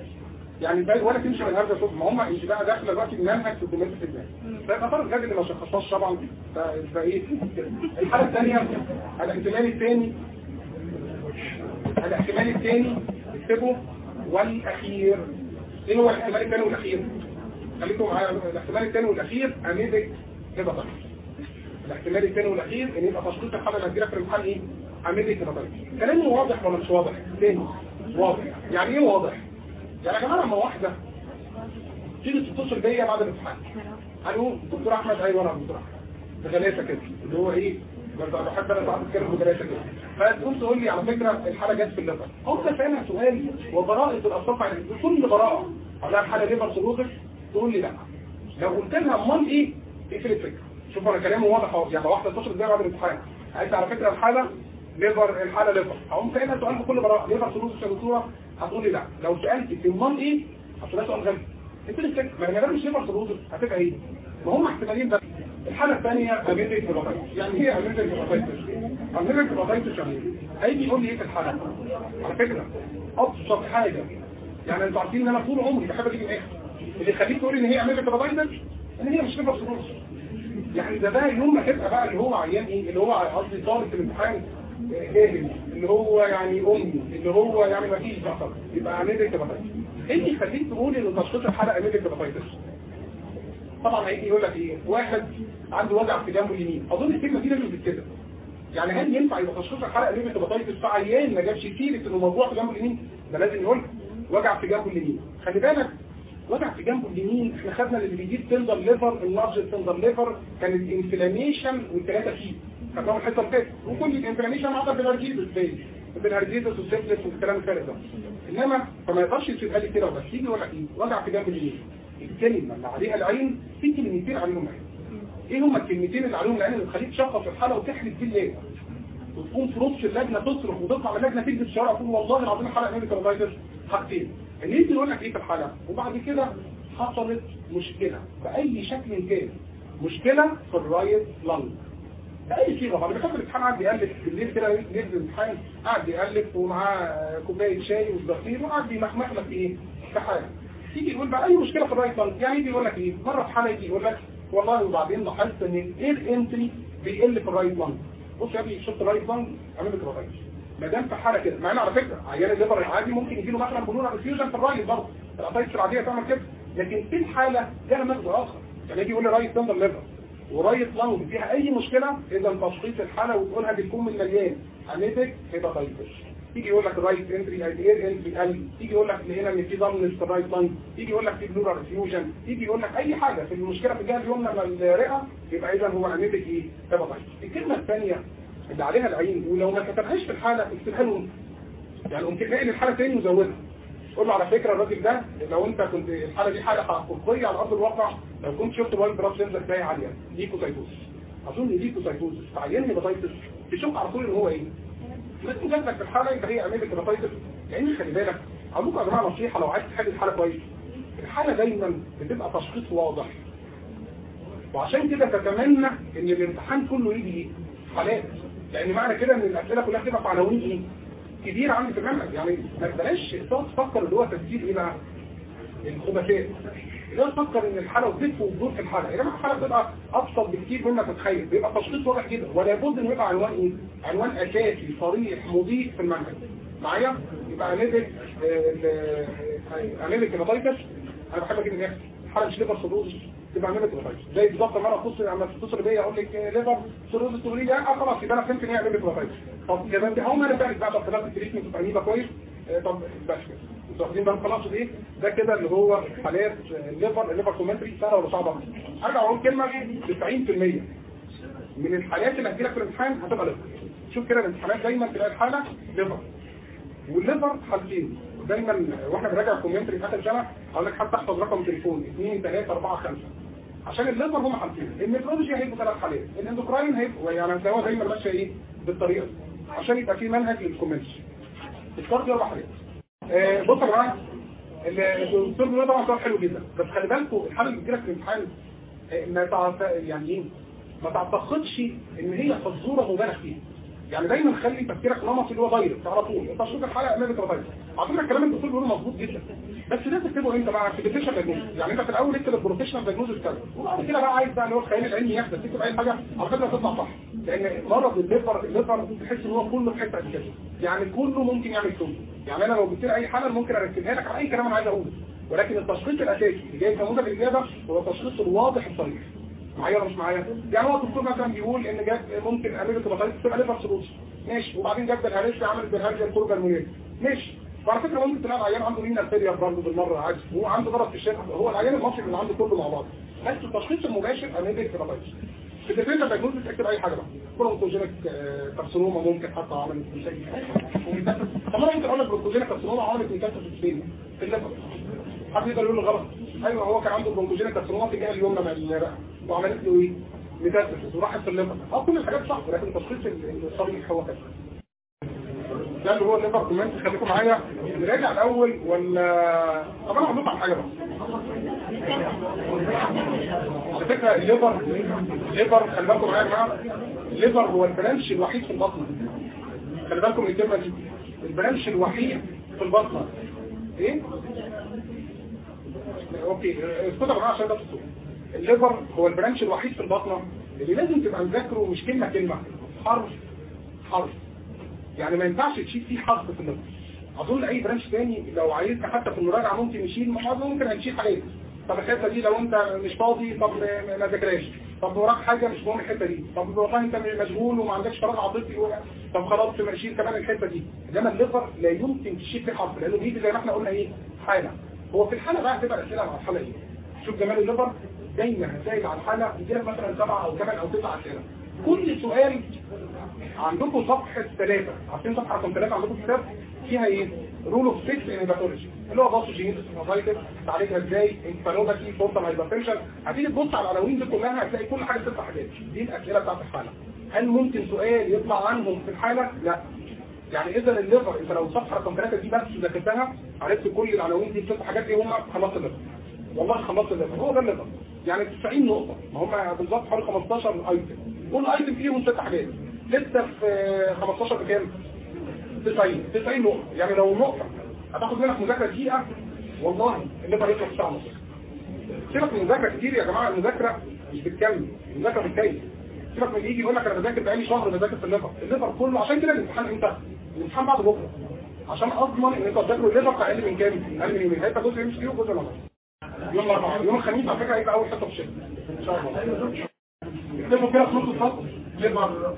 Speaker 1: يعني ده ولا تمشي من هذا الصوت. ما هم انت بقى داخله دلوقتي المنهج في الكومنت في الدماغ فيبقى الراجل اللي ما شخصهاش طبعا. فايه الحالة الثانية الاحتمال الثاني. الاحتمال الثاني اكتبه والأخير. إيه هو الاحتمال الثاني والأخير؟ خليكم معايا. الاحتمال الثاني والأخير amoebic hepatitis الاحتمال الثاني والأخير أن يبقى تشخيص الحالة اللي هتجيلك في الامتحان إيه؟ amoebic hepatitis كلامي واضح ولا مش واضح؟ تاني. واضح. يعني إيه واضح؟ يعني يا جماعة لما واحدة. تيجي تتصل بيا بعد الامتحان. ألو دكتور أحمد أيوه أنا دكتور أحمد. بغلاسه كده. اللي هو إيه؟ بحب أنا ساعات اتكلم بغلاسه كده. فتقوم تقول لي على فكرة الحالة جت في ال liver. قلت فانا سؤالي ببراءة الاطفال يعني بكل براءة. على الحالة liver cirrhosis تقول لي لا. لو قلت لها أمال إيه؟ اقفل الفكرة. شوف أنا كلامي واضح أهو. يعني واحدة اتصل بيا بعد الامتحان. قالت على فكرة الحالة liver الحالة liver. اقوم سالها سؤال بكل براءة. liver cirrhosis يا دكتوره هتقول لي لا. لو سألت امال إيه؟ هتقول لها سؤال غبي. اقفل الفكرة ما هي مش liver cirrhosis هتبقى إيه؟ ما هم احتمالين بس. الحالة الثانية amoebic hepatitis يعني إيه amoebic hepatitis؟ amoebic hepatitis يعني هيجي يقول لي إيه في الحالة؟ على فكرة أبسط حاجة. يعني أنتوا عارفين إن أنا طول عمري بحب أجيب إيه؟ اللي يخليك تقول إن هي amoebic hepatitis ان هي مش liver cirrhosis يعني ده بقى يوم ما تبقى بقى اللي هو عيان إيه؟ اللي هو قصدي طالب في الامتحان. جاهل اللي هو يعني امي اللي هو يعني ما فيش بقى يبقى amoebic hepatitis إيه اللي يخليك تقول ان تشخيص الحالة amoebic hepatitis؟ طبعا هيجي يقول لك إيه؟ واحد عنده وجع في جنبه اليمين. أظن الكلمة دي لازم تتكتب. يعني هل ينفع يبقى تشخيص الحالة دي بتبقى في عيان ما جابش سيره إنه موضوع في جنبه اليمين؟ ده لازم يقول وجع في جنبه اليمين. خلي بالك وجع في جنبه اليمين إحنا خدنا اللي بيجيب tender liver ال large tender liver كان ال inflammation والثلاثه فيه. الحته اللي فاتت وكل ال inflammation عدا ال bilharziasis باين bilharziasis وال syphilis والكلام ده. إنما فما يقدرش يسيبها لي كده وبس يجي وجع في جنب اليمين الكلمة اللي عليها العين في كلمتين عليهم العين. إيه هما الكلمتين اللي عليهم العين؟ اللي تخليك تشخص الحالة وتحلف بالله وتقوم في نص اللجنة تصرخ وتطلع من اللجنة تجري في الشارع تقول والله العظيم الحالة amoebic hepatitis حاجتين. اللي يجي يقول لك إيه في الحالة؟ وبعد كده حصلت مشكلة بأي شكل كان. مشكلة في ال right lung صيغة بعد ما كان الامتحان قاعد بيألف بالليل كده ليل الامتحان قاعد بيألف ومعاه كوباية شاي وزغطير وقاعد بيمخمخ لك إيه؟ في حاجة تيجي يقول بقى أي مشكلة في ال right يعني يجي يقول لك إيه؟ مرة في حالة يجي يقول لك والله وبعدين لاحظت إن ال air entry بيقل في ال right lung بص يا أبني شفت ال right lung عامل لك ال right ما دام في حالة كده مع إن على فكرة عيان ال liver العادي ممكن يجي له مثلا pleural effusion في ال right برضه. ال ascites العادية تعمل كده. لكن في الحالة ده مغزى آخر. يعني يجي يقول لي right tender liver و right lung فيها أي مشكلة إذا تشخيص الحالة وتقولها ببق مليان. amoebic hepatitis يجي يقول لك right entry air entry قل يجي يقول لك لقينا ان في dullness في ال right lung يجي يقول لك في pleural effusion يجي يقول لك أي حاجة. في المشكلة في الجهه اليمنى من الرئة يبقى إذا هو amoebic إيه؟ hepatitis الكلمة الثانية اللي عليها العين ولو ما كتبهاش في الحالة اكتبها له يعني قمت ناقل الحالة تاني وزودها. قول له على فكرة الراجل ده لو انت كنت الحالة دي حاله حقيقية على أرض الواقع لو كنت شفت ال white blood cells هتلاقي عالية. leukocytosis أظن leukocytosis amoebic hepatitis تشوف على طول ان هو إيه؟ بس جنبك في الحالة يبقى هي amoebic hepatitis لأن خلي بالك أقول يا جماعة نصيحة لو عايز تحل الحالة كويس. الحالة دايما بتبقى تشخيص واضح. وعشان كده تتمنى إن الامتحان كله يجي حالات. لأن معنى كده إن الأسئلة كلها تبقى في عناوين إيه كبير في المنهج يعني ما بلاش تقعد تفكر اللي هو تسجيل إيه بقى؟ الخبثاء. لا تفكر إن الحالة وتدف وتدور في الحالة. جماعة الحالة بتبقى أبسط بكتير مما تتخيل. بيبقى تشخيص واضح جدا. ولا بد إنه يبقى عنوان إيه؟ عنوان أساسي صريح مضيف في المنهج. معايا؟ يبقى amoebic amoebic hepatitis أنا بحب أجيب الحاله مش liver cirrhosis تبقى amoebic hepatitis زي بالظبط لما أنا اخص لما تتصل بيا أقول لك liver cirrhosis تقول لي آه خلاص يبقى أنا فهمت إن هي amoebic hepatitis طب كده انت هم أنا فاهم بقى طب كده ال treatment بتاع الاميبا كويس. طب بس كده. أنتوا واخدين بالكم خلاص إيه ده كده اللي هو حالات ال liver ال liver commentary سهله ولا صعبة؟ أرجع أقول كلمة 90% من الحالات اللي هتجيلك في الامتحان هتبقى liver. شوف كده الامتحانات دايما تلاقي الحالة liver. وال liver حالتين. دايما وإحنا بنراجع ال commentary في اخر سنه أقول لك حتى أحفظ رقم تليفون 2 3 4 5 عشان ال liver هم حالتين ال nephrology هيبقوا ثلاث حالات ال endocrine هيبقوا يعني هتلاقوها دايما ماشيه إيه بالطريقة. دي عشان يبقى في منهج لل commentary ال cardio أربع حالات آه بصوا يا جماعة الدكتور بيقول طبعا سؤال حلو جدا. بس خلي بالكم الحاله اللي بتجيلك في الامتحان آه ما تعت... يعني إيه؟ ما تعتقدش إن هي فزوره مبالغ فيها. يعني دايما خلي تفكيرك نمطي اللي هو direct على طول. انت شوف الحالة امامك وطيب على فكرة الكلام اللي الدكتور مظبوط جدا. بس ده تكتبه انت بقى؟ في ال provisional diagnosis يعني انت في الأول اكتب ال provisional diagnosis بتاعك وبعد كده بقى عايز بقى اللي هو الخيال العلمي يحدث تكتب أي حاجة على فكرة تطلع صح. لأن مرض ال liver ال liver تحس إن هو كله في حتة كده يعني كله ممكن يعمل كده يعني أنا لو جبت لي أي حالة ممكن أركبها لك على أي كلام أنا عايز أقوله. ولكن التشخيص الأساسي اللي جاي في نموذج الإجابة هو التشخيص الواضح الصريح. معايا ولا مش معايا؟ يعني هو الدكتور مثلا بيقول إن جاب ممكن amoebic hepatitis تبقى liver cirrhosis ماشي. وبعدين جاب بلهارسيا عمل bilharzial cor pulmonale ماشي. وعلى فكرة ممكن تلاقي العيان عنده مين الفيريا برضه بالمرة عادي. هو عنده ضرب في الشارع هو العيان المصري اللي عنده كله مع بعض. بس التشخيص المباشر amoebic hepatitis في ال differential diagnosis تكتب أي حاجة بقى. bronchogenic carcinoma ممكن حتى عملت مشاكل. طب أنا ممكن أقول لك bronchogenic carcinoma عملت metastasis فين في ال liver. حد يقدر يقول غلط. أيوه هو كان عنده bronchogenic carcinoma في الجهه اليمنى وعملت له إيه؟ metastasis وراحت في ال liver آه كل الحاجات صح ولكن التشخيص الصريح هو كده ده اللي هو ال liver comment خليكم معايا. نراجع الأول ولا طب أنا هقول على حاجة بقى. على فكرة ال liver ال liver خلي بالكم معايا يا جماعة. ال liver هو ال branch الوحيد في البطن خلي بالكم الكلمة دي. ال branch الوحيد في البطن إيه؟ okay جماعة عشان ده الصوت ال liver هو ال branch الوحيد في البطنة اللي لازم تبقى مذاكره مش كلمة كلمة حرف حرف. يعني ما ينفعش تشيل فيه حرف في ال liver. أظن أي branch تاني لو عايزنا حتى في المراجعة ممكن نشيل محاضرة ممكن هنشيل حاجات. طب الحتة دي لو أنت مش فاضي طب ما ذاكرهاش. طب وراك حاجة مش مهم الحتة دي. طب والله أنت مشغول وما عندكش فراغ عاطفي طب خلاص شيل كمان الحتة دي. إنما ال liver لا يمكن تشيل فيه حرف لأنه بيجي زي ما إحنا قلنا إيه حالة. هو في الحالة بقى هتبقى الأسئلة على الحالة إيه شوف جمال ال liver دايما هتلاقي على الحالة يجي لك مثلا سبعة أو ثمان أو تسع أسئلة. كل سؤال عندكم صفحة ثلاثة عارفين صفحة رقم ثلاثة عندكم كتاب فيها إيه؟ rule of 6 in hepatology اللي هو pathogenesis of ascites تعالجها إزاي؟ encephalopathy portal hypertension هتيجي تبص على العناوين دي كلها هتلاقي كل حاجة ست حاجات. دي الأسئلة بتاعت الحالة. هل ممكن سؤال يطلع عنهم في الحالة؟ لا. يعني إذا ال liver انت لو صفحة رقم 3 دي بس ذاكرتها عرفت كل العناوين دي ست حاجات إيه هم خلصت ال liver والله خلصت ال liver هو ده ال liver يعني 90 نقطة. ما هم بالظبط حوالي 15 item كل item فيهم ست حاجات. لسه في 15 بكام؟ 90 90 نقطة. يعني لو نقطة هتاخد منك مذاكرة دقيقة والله ال liver يخلص ساعه ونص. سيبك من مذاكرة كتير يا جماعة. المذاكرة مش بتكمل المذاكرة بتكيف سيبك من يجي يقول لك أنا بذاكر بقالي شهر بذاكر في ال liver ال liver كله عشان كده الامتحان إمتى؟ الامتحان بعد بكره عشان اضمن إن أنتوا تذاكروا ال liver في أقل من كام؟ أقل من يومين هيبقى جزء يمشي وجزء يوم الأربعاء. يوم الخميس على فكرة هيبقى أول حصة في إن شاء الله. كده في نص liver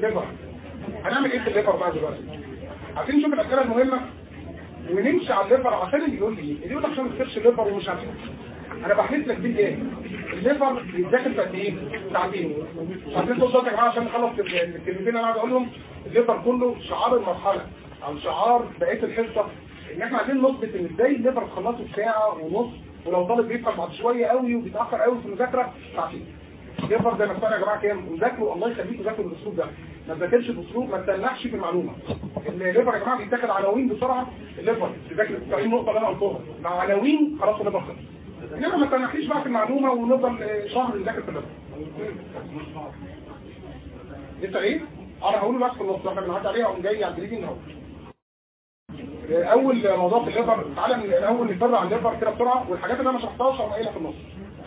Speaker 1: liver هنعمل إيه في ال liver بقى دلوقتي؟ عايزين نشوف الأسئلة المهمة. ونمشي على ال liver عشان اللي يقول لي. اللي يقول لك عشان ما تكتبش ال liver ومش عارف أنا بحلف لك دي إيه؟ ال liver بيتذاكر في قد إيه ساعتين ساعتين دول يا جماعة عشان نخلص الكلمتين اللي أنا قاعد اقولهم ال liver كله شعار المرحلة أو شعار بقية الحصة. إن إحنا عايزين نثبت إن إزاي ال liver تخلصه في ساعة ونص ولو طالب بيفهم بعد شوية قوي وبيتأخر قوي في المذاكرة ساعتين ال liver زي ما اتفقنا يا جماعة كام؟ وذاكروا الله يخليكم ذاكروا بالأسلوب ده. ما تذاكرش بأسلوب ما تتنحش في المعلومة. ال liver يا جماعة بيتاخد عناوين بسرعة ال liver تذاكر 90 نقطه اللي أنا قلتها؟ مع عناوين خلاص ال liver خلص. انما ما تنحيش بقى في المعلومة ونفضل شهر نذاكر في لسه إيه؟ أنا هقول بس في النص إحنا بنعدي عليها وقوم جاي على ال bleeding اهو. اول موضوع في ال liver تعالى من الأول نفرع عن ال liver كده بسرعة والحاجات اللي أنا ما شرحتهاش أنا قايلها في النص.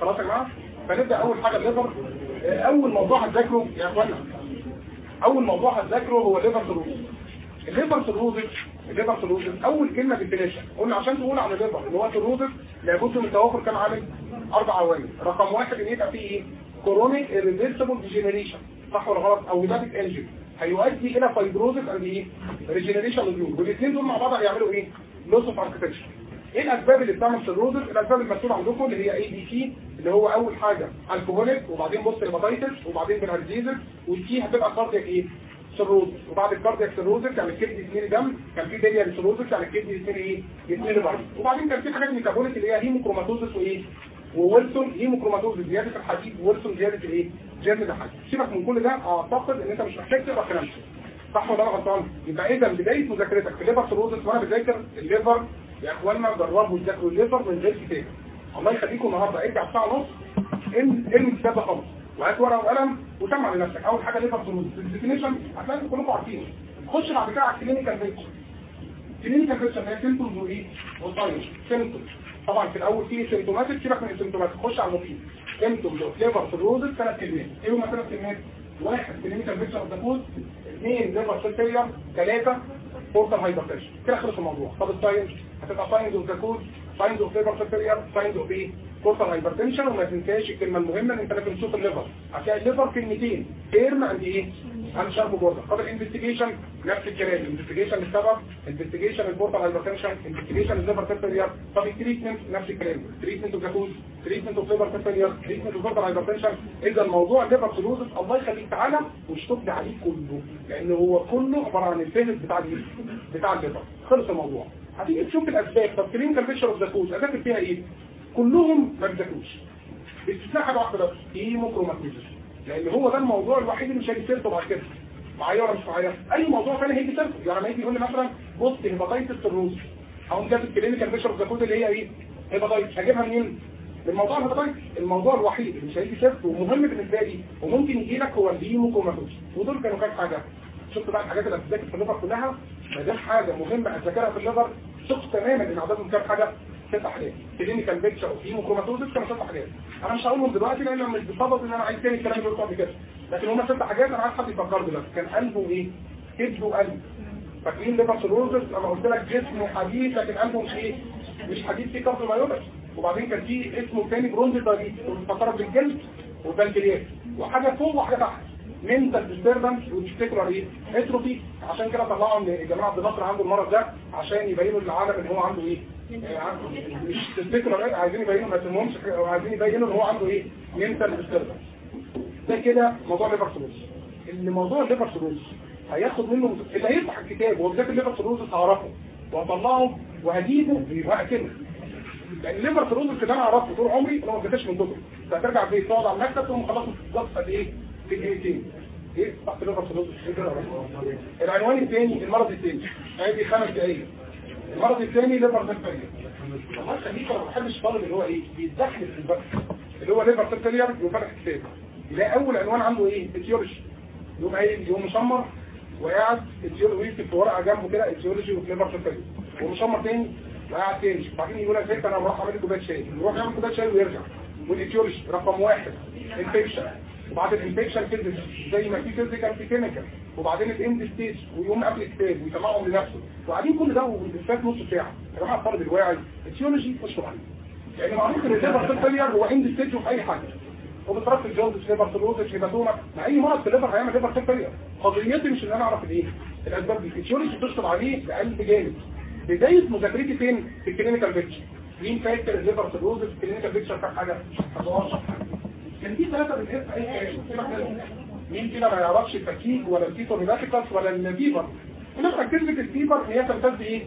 Speaker 1: خلاص يا جماعة؟ فنبدأ أول حاجة ال liver اول موضوع هتذاكره يا إخوانا أول موضوع هتذاكره هو ال liver cirrhosis ال liver cirrhosis ال liver cirrhosis أول كلمة definition قلنا عشان تقول عن ال liver إن هو cirrhosis لابد من توافر كام عامل؟ أربع عوامل. رقم واحد إن يبقى فيه إيه؟ chronic irreversible degeneration صح ولا غلط؟ أو hepatic injury هيؤدي إلى fibrosis and إيه؟ regeneration nodules والاثنين دول مع بعض هيعملوا إيه؟ loss of architecture إيه الأسباب اللي بتعمل cirrhosis الأسباب المكتوبه عندكم اللي هي ABC اللي هو أول حاجة alcoholic وبعدين post hepatitis وبعدين bilharziasis والتي هتبقى cardiac إيه؟ cirrhosis وبعد ال cardiac cirrhosis يعني الكبد يتملي دم كان في biliary cirrhosis يعني الكبد يتملي إيه؟ يتملي برضه وبعدين كان في حاجات metabolic اللي هي hemochromatosis وايه؟ وويلسون hemochromatosis زيادة الحديد وويلسون زيادة الايه؟ زياده الحديد. سيبك من كل ده أعتقد إن أنت مش محتاج تقرا كلام صح ولا أنا غلطان؟ يبقى اذا بدايه مذاكرتك؟ في liver cirrhosis وأنا بذاكر ال liver يا اخوانا جربوا تذاكروا ال liver من غير كتاب. الله يخليكم النهارده. ارجع الساعة ونص ارمي الكتاب ده خالص وهات ورقة وقلم وسمع لنفسك. أول حاجة liver cirrhosis ال definition هتلاقي كلكم عارفينه خش بعد كده على ال clinical picture ال clinical picture هي symptoms وإيه؟ و signs symptoms طبعا في الأول في asymptomatic سيبك من ال asymptomatic خش على المفيد symptoms of liver cirrhosis ثلاث كلمات. إيه هما ثلاث كلمات؟ واحد clinical picture of the cause اثنين liver failure ثلاثة portal hypertension كده خلص الموضوع. طب ال signs هتبقى signs of the cause signs of liver failure signs of إيه؟ portal hypertension وما تنساش الكلمة المهمة ان انت لازم تشوف ال liver هتلاقي ال liver كلمتين firm and إيه؟ and sharp border طب ال investigation نفس الكلام. ال investigation السبب investigation ال portal hypertension investigation ال liver failure طب ال treatment نفس الكلام. treatment of the cause treatment of liver failure treatment of portal hypertension. إذا الموضوع ال liver cirrhosis الله يخليك تعالى واشطب عليه كله. لأن هو كله عبارة عن الفهرس بتاع بتاع ال liver خلص الموضوع. هتيجي تشوف الأسباب. طب clinical picture of the cause اذاكر فيها إيه؟ كلهم ما بيذاكروش باستثناء حاجة واحدة بس hemochromatosis لأن هو ده الموضوع الوحيد اللي مش هيجي سيرته بعد كده. معايا ولا مش معايا أي موضوع ثاني هيجي سيرته. يعني لما يجي يقول لي مثلا post hepatitis cirrhosis هقوم جايب ال clinical the cause اللي هي إيه؟ hepatitis هجيبها منين؟ من موضوع ال hepatitis الموضوع الوحيد اللي مش هيجي سيرته ومهم بالنسبة لي وممكن يجي لك هو ال hemochromatosis ودول كانوا كام حاجة؟ شفت بقى الحاجات اللي هتذاكر في ال liver كلها ما دام حاجة مهمة اذاكرها في ال liver ثق تماما إن عددهم كام حاجة؟ ست حاجات clinical picture و hemochromatosis كانوا ست حاجات أنا مش هقولهم دلوقتي لأن مش بصدد إن أنا عايز تاني الكلام اللي قلته كده. لكن هم ست حاجات أنا عايز حد يفكر دلوقتي كان قلبه إيه؟ كبده وقلب فاكرين liver cirrhosis أنا قلت لك جسمه حديد لكن قلبه مش إيه؟ مش حديد فيه cardiomyopathy. وبعدين كان في اسمه تاني bronze diabetes فقرات بالجلد وبالبليات وحاجة فوق وحاجة تحت. mental disturbance وتفتكروا إيه atrophy عشان كده طلعوا إن الجماعة عبد الناصر عنده المرض ده عشان يبينوا للعالم إن هو عنده إيه. مش إيه عايزين يبينوا ما تسموهمش عايزين يبينوا إن هو عنده إيه. mental disturbance ده كده موضوع ال liver cirrhosis اللي موضوع ال liver cirrhosis هياخد منه اللي هيفتح الكتاب وهو بالذات ال liver cirrhosis هعرفه وهطلعه وهجيبه وهقتله. لأن ال liver cirrhosis كده أنا عرفته طول عمري أنا ما ذاكرتش من كتب فهترجع البيت تقعد على المكتب تقوم خلصت بالظبط قد إيه؟ في دقيقتين إيه؟ تحت cirrhosis العنوان الثاني المرض الثاني. ادي خمس دقايق. المرض الثاني liver failure خليك أنا ما بحبش الطالب اللي هو إيه؟ بيتدخل في البحث اللي هو liver cell failure يقوم فاتح كتاب. يلاقي أول عنوان عنده إيه؟ etiology. يقوم قايل يقوم مشمر وقاعد etiology في ورقة جنبه كده etiology وفي liver cell failure ومشمر تاني وقاعد تاني. بعدين يقول لك أنا بروح أعمل كوباية شاي. يروح يعمل كوباية شاي ويرجع. وال etiology رقم واحد. infection. وبعد ال infection physical زي ما في physical في chemical وبعدين ال end stage ويقوم قافل كتاب ويسمعهم لنفسه. وقاعدين كل ده وبالذات نص ساعة. يا جماعة الطالب الواعي ال etiology مش طبيعي لأن معروف إن ال liver failure هو end stage في أي حاجة. وبترفض الجوز liver cirrhosis hepatoma مع أي مرض في ال liver هيعمل liver failure. قضيتي مش إن أنا أعرف الايه الأسباب دي. ال etiology بتشطب عليه بقلب جامد. بداية مذاكرتي فين؟ في ال clinical picture مين فاكر الليفر سيروزس الكلينيكال بيكتشر كام حاجة؟ 11 كان في ثلاثة كلام. مين كده ما يعرفش الفكيك ولا الكيتو ولا الناس ركزت في الفيبر هي تمتد إيه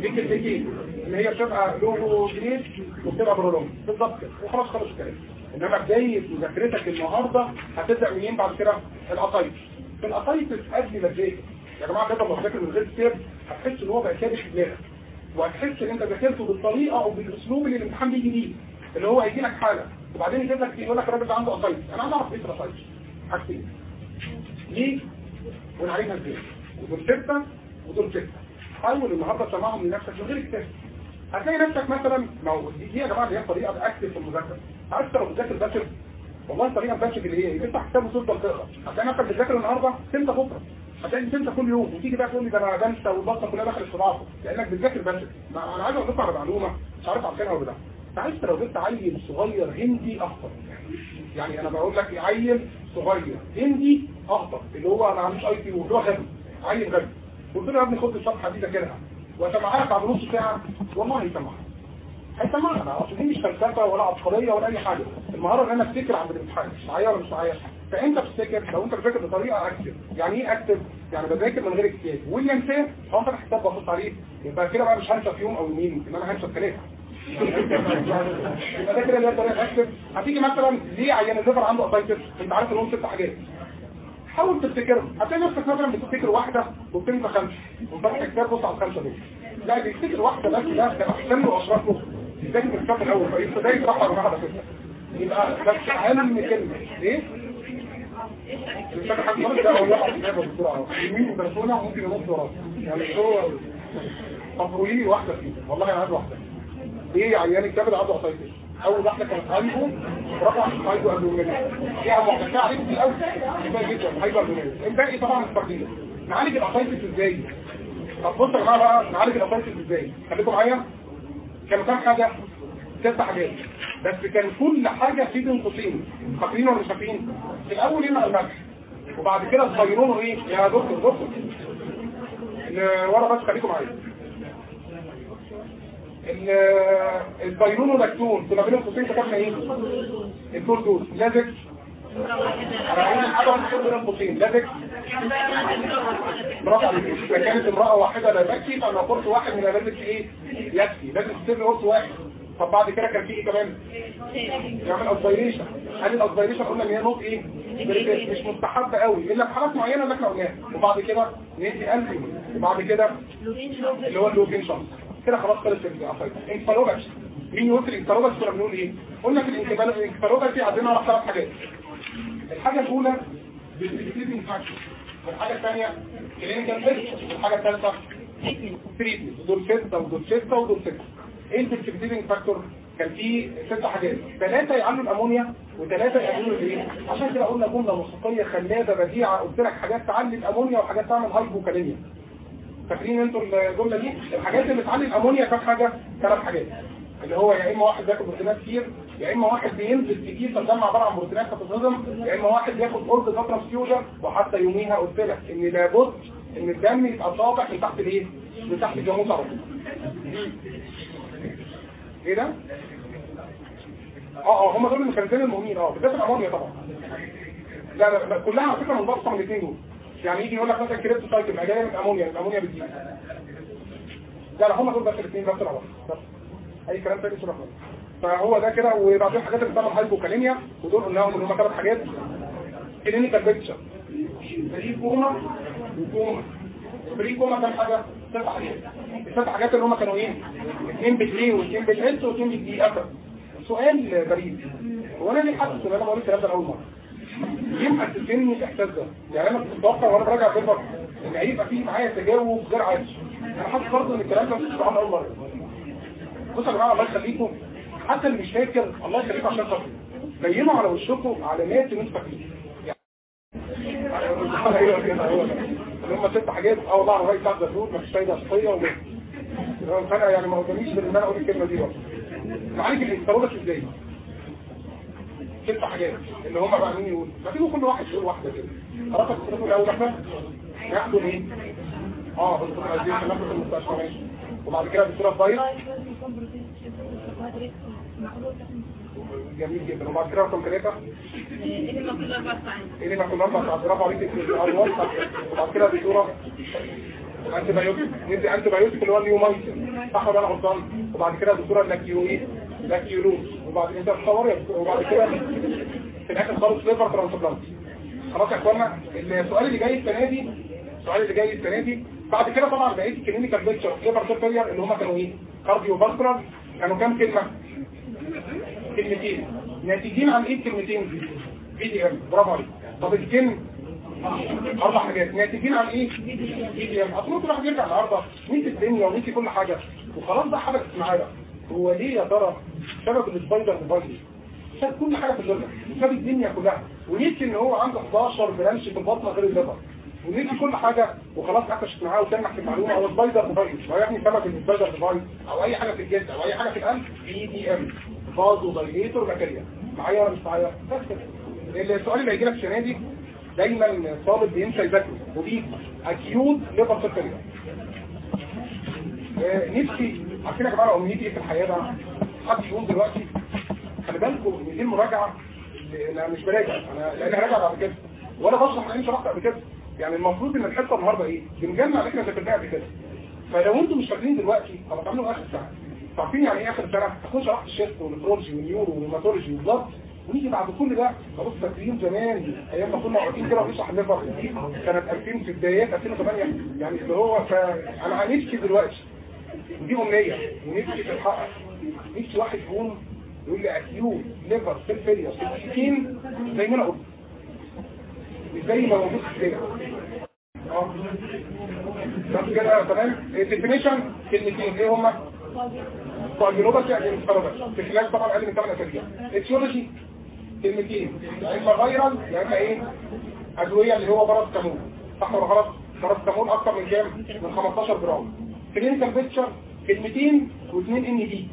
Speaker 1: بالكلمتين ان هي بتبقى لوجو جديد وبتبقى برولوم بالظبط وخلاص خلص الكلام إنما بداية مذاكرتك النهارده هتبدأ منين بعد كده؟ القطايف القطايف تؤدي للذاكر يا جماعة كده لما تذاكر من غير كتاب هتحس إن هو بقى ثابت في دماغك. وهتحس إن أنت ذاكرته بالطريقة أو بالأسلوب اللي الامتحان بيجي بيه. اللي هو هيجي لك حاله وبعدين يجيب لك يقول لك الراجل ده عنده قطايف أنا عايز أعرف إيه القطايف حاجتين. ليه ونعالجها إزاي ودول ستة ودول ستة حاول النهارده تسمعهم لنفسك من غير كتاب هتلاقي نفسك مثلا ما هو دي يا جماعة اللي هي طريقة أكتف في المذاكرة. عارف لو بتذاكر باشر والله الطريقة باشر اللي هي تفتح كتاب وتفضل تقرأ. هتلاقي نفسك بتذاكر النهارده تنسى بكرة. هتلاقي تنسى كل يوم. وتيجي بقى تقول لي ده أنا بنسى والبطه كلها دخلت في بعض. لأنك بتذاكر باشر أنا عايز أقول لكم على معلومة. مش عارف عارفينها ولا لأ. عارف لو جبت عيل صغير هندي اخطر يعني أنا بقول لك عيل صغير هندي اخطر اللي هو أنا مش اي تي اللي هو غبي عيل غبي. قلت له يا ابني خد الصفحه دي ذاكرها وسمعها بعد نص ساعة والله هيسمعها هيسمعها اصل دي مش فلسفة ولا عبقرية ولا أي حاجة. المهارة ان أنا أفتكر عند الامتحان مش معايا ولا مش معايا فأنت بتفتكر لو أنت بتذاكر بطريقة اكتف يعني إيه اكتف يعني بذاكر من غير كتاب ويليام سير هو أنت كتاب ببص عليه. يبقى كده بقى مش هنسى في يوم أو يومين ان أنا هنسى ثلاثة. يبقى ده اللي هي اكتف هتيجي مثلا ليه عيان الليفر عنده قطايتس أنت عارف ان هم ست حاجات. حاول تفتكرهم. هتلاقي نفسك مثلا بتفتكر واحدة وبتنسى خمسة. وفتح كتاب بص على الخمسه دول. لا بيفتكر واحدة بس ده ده أحسن له واشرف له. الكتاب الأول. فايه ده يصح ولا واحدة كده يبقى بس أهم كلمة. إيه؟ حاجة خالص ده والله الكتاب بسرعة. يمين وبرسونه ممكن ينط وراه يعني هو لي واحدة فيه والله أنا عايز واحدة. إيه عيان الكبد عنده قطايتس أول واحدة كانت هايبو رقم هايبو ابدومينال دي عم بتاع عرفت الأول كفايه جدا هايبو ابدومينال الباقي طبعا مستقبلين نعالج القطايتس إزاي؟ طب بصوا يا جماعة بقى نعالج القطايتس إزاي؟ خليكم معايا. كانوا كام حاجة؟ ست حاجات. بس كان كل حاجة في بين قوسين فاكرين ولا مش فاكرين؟ الأول هنا الملح وبعد كده تغيرونه إيه؟ يا دكتور دكتور. ورا بس خليكم معايا. البيرون واللاكتون كنا بينهم قوسين كتبنا إيه؟ الدول دول. لازك أنا عايز حاجة من بين القوسين لازك برافو عليك إذا كانت امرأة واحدة لا تكفي فأنا قلت واحد من لازك إيه؟ يكفي. لازم تسيب قلت واحد. طب بعد كده كان في إيه كمان؟ يعمل اوبزيريشن هل الاوبزيريشن قلنا إن هي نوت إيه؟ مش مستحبه قوي. إلا في حالات معينة اللي إحنا قلناها. وبعد كده ندي قلبي وبعد كده اللي هو اللوكيشن كده خلاص خلص الافايت انكفالوجاس مين يقول الانكفالوجاس كنا بنقول إيه؟ قلنا في الانكفالوجاس في عندنا ثلاث حاجات. الحاجة الأولى precipitating factor. والحاجة الثانية clinical picture والحاجة الثالثة دول ستة ودول ستة ودول ستة. إيه ال precipitating factor؟ كان في ست حاجات. ثلاثة يعلوا الأمونيا وثلاثه يعلوا الايه عشان كده قلنا جملة موسيقيه خلابة بديعة. قلت لك حاجات تعلي الأمونيا وحاجات تعمل hypokalemia. فاكرين أنتوا الجملة دي؟ الحاجات اللي بتعلي الامونيا كام حاجة؟ ثلاث حاجات. اللي هو يا إما واحد بياخد بروتينات كتير يا إما واحد بينزل كتير فالدم عبارة عن بروتينات فتتهضم يا إما واحد بياخد قرض فتره فيوجر وحتى يوميها قلت لك إن لابد إن الدم يبقى طابع من تحت الإيه؟ من تحت الجاموس على طول. إيه ده؟ آه آه هم دول الميكانيزمين المهمين آه بالذات الأمونيا طبعا. لا لا كلها على فكرة منبسطه من الاثنين دول. يعني يجي يقول لك مثلا كريبتو سايكل ما جاية من الامونيا الامونيا بتزيد لا لا هم دول بس الاثنين بس العوض بس. أي كلام تاني شرح فهو ده كده وبعدين الحاجات اللي بتعمل hypokalemia ودول قلناهم إن هم ثلاث حاجات. clinical picture precoma و coma precoma كام حاجة. ست حاجات الست حاجات اللي هم كانوا إيه؟ اثنين بتري واثنين بتحس واثنين بتدي اخر سؤال غريب. هو أنا ليه حاسس إن أنا بقول الكلام ده اول مرة؟ ليه محسسني الاحساس ده. يعني أنا كنت متوقع وأنا براجع paper إن هيبقى فيه معايا تجاوب غير عادي. أنا حاسس برضه إن الكلام ده مش بتاعنا أول مرة. بصوا يا جماعة الله يخليكم. حتى اللي مش فاكر الله يخليكم عشان خاطري بينوا على وشكم علامات ان أنتوا فاكرين. اللي هم ست حاجات. آه والله الراجل بتاع الدكتور. مفيش فايدة صحيه وبس فانا يعني ما قداميش إن أنا أقول الكلمة دي بس معالج الاسترودس إزاي؟ ست حاجات اللي هم بقى مين يقول ما تيجوا كل واحد يقول واحدة كده. خلاص الدكتور الأول إحنا ناخده إيه؟ آه إحنا عايزين ناخد المستشفى ماشي. وبعد كده الدكتوره فايز جميل جدا. وبعد كده رقم ثلاثة إيه اللي ما كنا أربع ساعات برافو عليك وبعد كده الدكتوره أنتي بايوتيك ندي أنتي بايوتيك اللي هو اليومايسين صح ولا أنا غلطان؟ وبعد كده الدكتوره لاكيو إيه لاكيولوز وبعد انت تصور وبعد كده في الآخر خالص liver transplant خلاص يا اخوانا السؤال اللي جاي السنة دي السؤال اللي جاي السنة دي بعد كده طبعا بقيه ال clinical picture liver cell failure اللي هم كانوا إيه cardiovascular كانوا كام كلمه كلمتين ناتجين عن إيه الكلمتين دي VDM برافو عليك طب الكلم أربع حاجات ناتجين عن إيه VDM اصل ممكن واحد يرجع النهارده نسي الدنيا ونسي كل حاجة وخلاص بقى حبكت معايا هو ليه يا ترى سبب ال spider mobile ساب كل حاجة في ال liver ساب الدنيا كلها. ونسي إن هو عنده 11 branch في البطن غير ال liver ونسي كل حاجة وخلاص قفشت معاه وسمح في المعلومة أو spider mobile هو يعني سبب ال spider mobile أو أي حاجة في الجلد أو أي حاجة في القلب. VDM vasodilator material. معايا ولا مش معايا؟ السؤال اللي هيجي لك السنة دي دايما طالب بينسى يذاكر ودي acute liver cell failure نفسي عارفين يا جماعة أمنيتي إيه في الحياة بقى؟ حد يقول دلوقتي خلي بالكم إن دي المراجعة أنا مش براجع أنا لأن راجع بعد كده. ولا بشرح لأن شرحت قبل كده. يعني المفروض إن الحصة النهارده إيه؟ بنجمع اللي إحنا ذاكرناه قبل كده. فلو أنتم مش فاكرين دلوقتي طب هتعملوا آخر سنه عارفين يعني إيه آخر سنه هكون شرحت الشيست والنفرولوجي والنيورو والهيماتولوجي والضغط ونيجي بعد كل ده خلاص فاكرين زمان أيام ما كنا قاعدين كده بنشرح ال liver سنه 2000 في بدايات 2008 يعني اللي هو فأنا نفسي دلوقتي. ودي أمنية. ونفسي تتحقق نفسي واحد يقوم يقول لي acute liver cell failure 60 زي ما أنا قلت. زي ما موجود الكلى آه. بس كده تمام؟ ال definition كلمتين. إيه هما؟ كواجيلوباثي يعني انفرادة في خلال طبعا أقل من 8 أسابيع. اتيولوجي كلمتين. يا إما فيرال يا إما إيه؟ ادويه اللي هو مرض كمون صح ولا غلط؟ مرض كمون أكتر من كام؟ من 15 جرام. كلينيكال بيكتشر كلمتين واثنين إن دي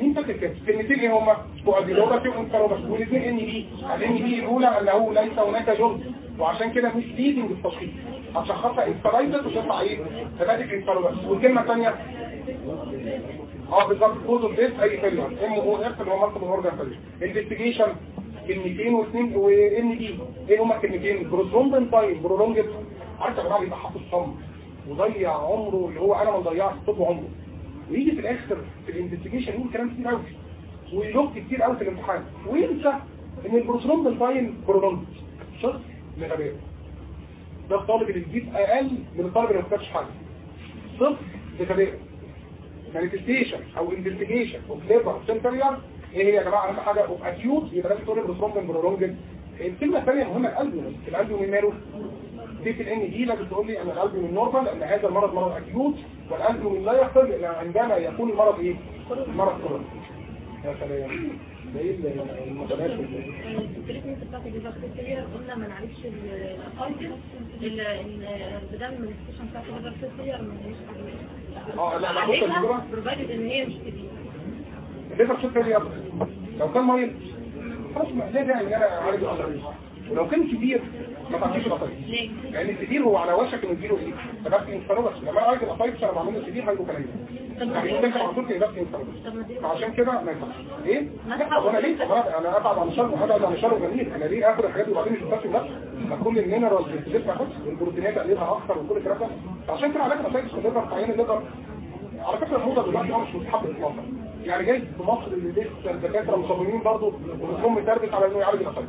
Speaker 1: مين فاكر كده؟ كلمتين إيه هما؟ كواجيلوباثي وانفرادة والاثنين إن دي الان دي الأولى أنه ليس هناك جرم. وعشان كده مش ليدنج التشخيص خاطر انفرايتس وتطلع إيه؟ hepatic encephalopathy والكلمة الثانية؟ آه بالظبط. كود البيت. أي failure MOF اللي هو multiple organ failure investigation كلمتين واثنين وان دي إيه هما الكلمتين prothrombin time prolonged عارف يا جماعة بيبقى حاطط صم وضيع عمره اللي هو أنا ما ضيعت طب عمره. ويجي في الآخر في ال investigation يقول كلام كتير قوي ويلوك كتير قوي في الامتحان. وينسى إن ال prothrombin time prolonged شخص لغباء ده الطالب اللي بيجيب أقل من الطالب اللي ما كتبش حاجة. صفر لغباء manifestation أو investigation of liver cell failure إيه هي يا جماعة؟ أهم حاجة of acute يبقى لازم تقول prothrombin prolonged الكلمة الثانية مهمة ال albumin ال albumin ماله. دي في الان دي لازم تقول لي ان ال albumin normal لأن هذا المرض مرض acute وال albumin لا يحصل الا عندما يكون المرض إيه؟ المرض chronic يا سلام. ده إيه المتناسب
Speaker 2: التريتمنت بتاعت الجزاكتيريا قلنا ما نعرفش الافايتس البدام من الستيشن بتاعت الجزاكتيريا ما نعرفش
Speaker 1: آه لا؟ لا بص الدكتوره
Speaker 2: بروفايدد إن هي مش كبيره
Speaker 1: الليفر شوت فيلي لو كان مريض. خلاص ما داعي إن أنا أعالج القطريه ولو كان كبير ما تعطيش
Speaker 2: ليه؟
Speaker 1: لأن الكبير هو على وشك إنه يجيله إيه؟ فبس انفلوبس لما أنا عايز القطريه أنا بعمل له كبير هيبقى كلام يعني ممكن على طول كده بس فعشان كده ما ينفعش. طب أنا ليه؟ أنا أبعد عن الشر أبعد عن الشر جميل. أنا ليه آخد الحاجات دي وبعدين مش بتاكل نفسي ما كل المينرالز بتدفع بس والبروتينات اقلبها أكتر وكل الكلام ده. عشان كده علاج الليفر في عين الليفر على فكرة الموضة دلوقتي هو مش مستحب اطلاقا يعني جاي في مصر اللي لسه الدكاترة مصممين برضه ومفهوم متربط على إنه يعالج الأطفال.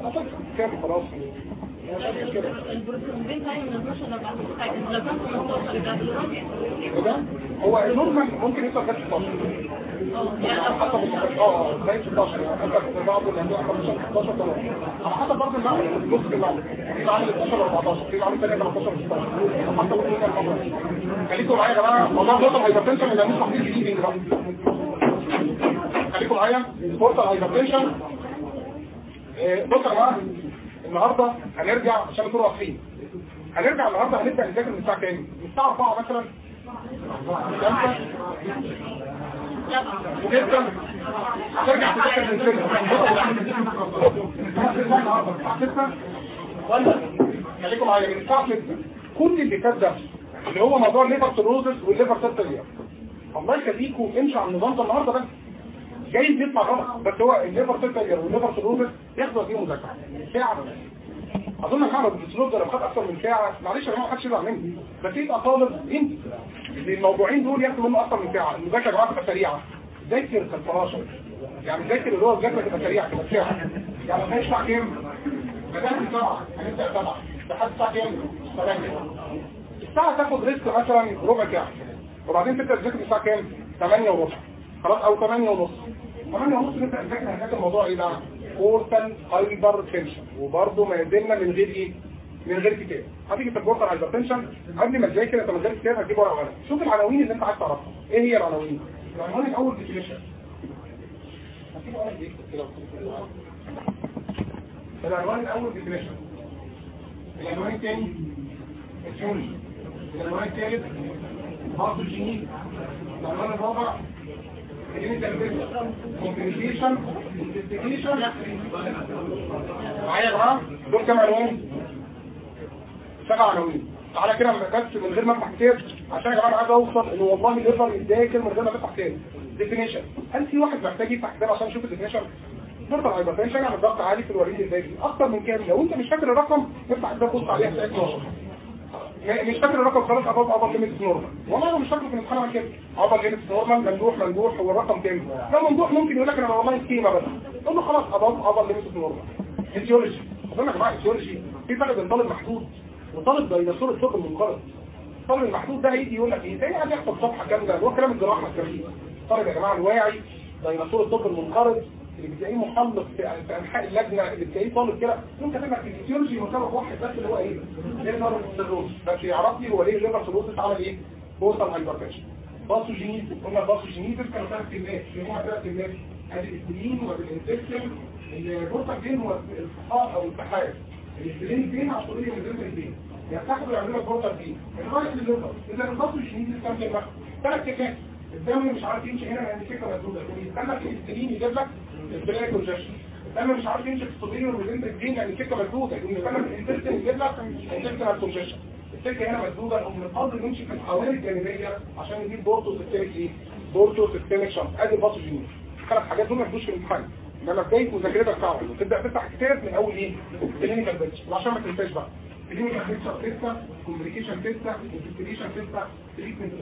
Speaker 1: الأطفال كام خلاص مش كده
Speaker 2: البروتين تايم من 12 ل 14 ساعه لو كان 15 يبقى دلوقتي
Speaker 1: كده هو ال normal ممكن يوصل لغايه 16 آه المخرج آه زي 16 يعني انت بعض اللي عنده 15 16 طبعا على حسب برضه المعنى نص المعنى في عامل 12 14 في عامل ثانية 13 16 على حسب كل الموضوع خليكم معايا يا جماعة موضوع portal hypertension اللي هنشرح فيه جديد بقى خليكم معايا portal hypertension آه، بص يا جماعة النهارده هنرجع عشان نكون واضحين هنرجع النهارده هنبدأ نذاكر من الساعة كام؟ من الساعة 4 مثلا. 5 ونبدا هترجع تذاكر من 6 ولا خليكم معايا من الساعة 6 كل اللي فات ده اللي هو موضوع ال liver cirrhosis وال liver cell failure الله يخليكم امشوا على النظام ده النهارده بس. جايز يطلع غلط بس هو ال liver cell failure وال liver cirrhosis ياخدوا فيه مذاكره ساعة أظن محمد الاسلوب ده لو خد أكتر من ساعة معلش يا جماعة ما حدش يزعل مني بس يبقى طالب انت الموضوعين دول ياخدوا منه أكتر من ساعة. المذاكرة يا جماعة تبقى سريعة. ذاكر الفراشة. يعني ذاكر اللي هو الذاكره تبقى سريعة تبقى ساعة. يعني ما الساعة كام؟ بدات سبعه هنبدأ سبعة. لحد الساعة كام؟ 8 الساعة تاخد ريسك مثلا ربع ساعة. وبعدين تبدأ تذاكر الساعة كام؟ 8 وربع. خلاص أو 8 ونص. 8 ونص نبدا نذاكر هنذاكر الموضوع بقى؟ portal hypertension وبرضه ما زلنا من غير إيه؟ من غير كتاب. هتيجي في ال portal hypertension قبل ما تذاكر انت من غير كتاب هتجيب ورقة وقلم. شوف العناوين اللي أنت عايز تعرفها. إيه هي العناوين؟ العنوان الأول definition العنوان الأول definition العنوان الثاني ال theory العنوان الثالث ال pathogenesis العنوان الرابع complication معايا دول كام عنوان سبع عناوين تعالى كده بس من غير ما افتح كتاب. عشان يا جماعة عايز اوصل ان والله يقدر يذاكر من غير ما تفتح كتاب. definition هل في واحد محتاج يفتح كتاب عشان يشوف ال definition portal hypertension يعني ضغط عالي في الوريد البابي. أكتر من كام لو أنت مش فاكر الرقم افتح كتاب بص عليه. هتلاقي 12 مش فاكر الرقم خلاص اباب اباب ليميت نورمال والله لو مش فاكر الامتحان عن كده اباب ليميت نورمال ممدوح ممدوح هو الرقم كام لو ممدوح ممكن يقول لك أنا والله سكيما بس. تقول له خلاص اباب اباب ليميت نورمال الجيولوجي أقول لك يا جماعة الجيولوجي في فرق بين طالب محدود وطالب ديناصور الطب المنقرض. الطالب المحدود ده هيجي يقول لك إيه؟ ده قاعد يحفظ صفحة كاملة. هو كلام الجراحة الكريم الطالب يا جماعة الواعي ديناصور الطب المنقرض اللي بتلاقيه محلق في في أنحاء اللجنة اللي بتلاقيه طالب كده ممكن كاتب لك الفسيولوجي مسبب واحد بس اللي هو إيه؟ ليفر سيروز بس يعرف لي هو ليه الليفر سيروز عمل إيه؟ بوصل هايبرتنشن. باسوجينيز قلنا الباسوجينيز كانوا ثلاث كلمات هم ثلاث كلمات والانسكتين البورتال فين هو الصحاء أو التحايز الانسولين فين؟ عشان طريق الانسولين الفين يفتحوا يعملوا فين؟ الرايت للليفر إذا الباسوجينيز كام كلمه؟ ثلاث كلمات الدم مش عارف يمشي هنا لأن الفكرة مسدوده يستنى في الانسولين يجيب لك البلاك كونجكشن. الدم مش عارف يمشي في الصدرين والبنت الدين لأن الفكرة يقوم يستنى في الانتستين يجيب لك الانتستين كونجكشن الفكرة هنا مسدوده نقوم نفضل نمشي في الحوالي الجانبية عشان نجيب بورتو سيستميك إيه؟ بورتو سيستميك شنط أدي الباثوجينيز ثلاث حاجات دول ما يجوش في الامتحان. لما بدايه مذاكرتك صعبة. وتبدا تفتح كتاب من أول إيه؟ كلينيكال بيتش وعشان ما تنساش بقى. كلينيكال بيتش 6 كومبليكيشن 6 انفستيجيشن 6 تريتمنت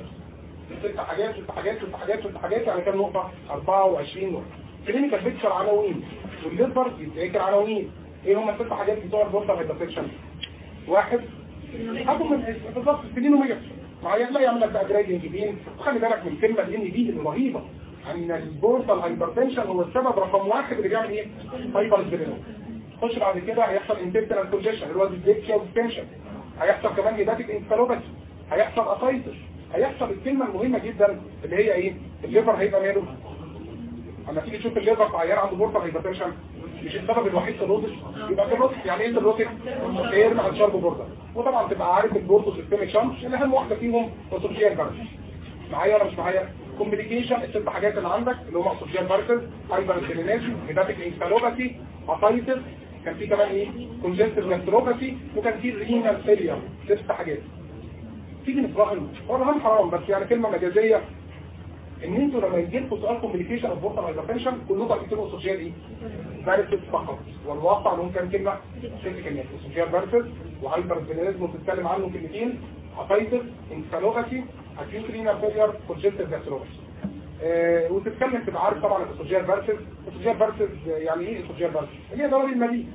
Speaker 1: ست حاجات ست حاجات ست حاجات ست حاجات يعني كام نقطة؟ 24 نقطة. clinical picture عناوين وال liver يتذاكر عناوين إيه هم الست حاجات بتوع ال portal hypertension واحد هاتوا بالظبط ال splenomegaly معايا لا يعمل لك بقى grading بين وخلي بالك من الكلمة الان دي الرهيبة إن ال portal hypertension هو السبب رقم واحد اللي بيعمل إيه؟ hypersplenism خش بعد كده هيحصل intestinal congestion اللي هو ال indigestion هيحصل كمان hepatic encephalopathy هيحصل ascites هيحصل الكلمة المهمة جدا اللي هي إيه؟ ال liver هيبقى ماله. أما تيجي تشوف ال liver في عيان عنده portal hypertension مش السبب الوحيد cirrhosis. يبقى cirrhosis يعني إيه الروتس؟ firm مع ال sharp border وطبعا تبقى عارف ال porto systemic shunt اللي أهم واحدة فيهم esophageal varices معايا ولا مش معايا؟ complication الست حاجات اللي عندك اللي هم esophageal hypersplenism hepatic encephalopathy ascites كان في كمان إيه؟ congestive gastropathy وكان في renal failure ست حاجات. تيجي هو الهم حرام بس يعني كلمة مجازية إن أنتوا لما يجي لكم سؤال complication of portal hypertension كلكم هتكتبوا esophageal إيه؟ varices فقط والواقع لهم كام كلمة؟ ست كلمات esophageal varices و hypersplenism بتتكلم عنه كلمتين ascites encephalopathy acute renal failure gastropathy آه وتتكلم تبقى عارف طبعا ال esophageal varices ال esophageal varices يعني إيه ال esophageal varices؟ هي ضرب المدين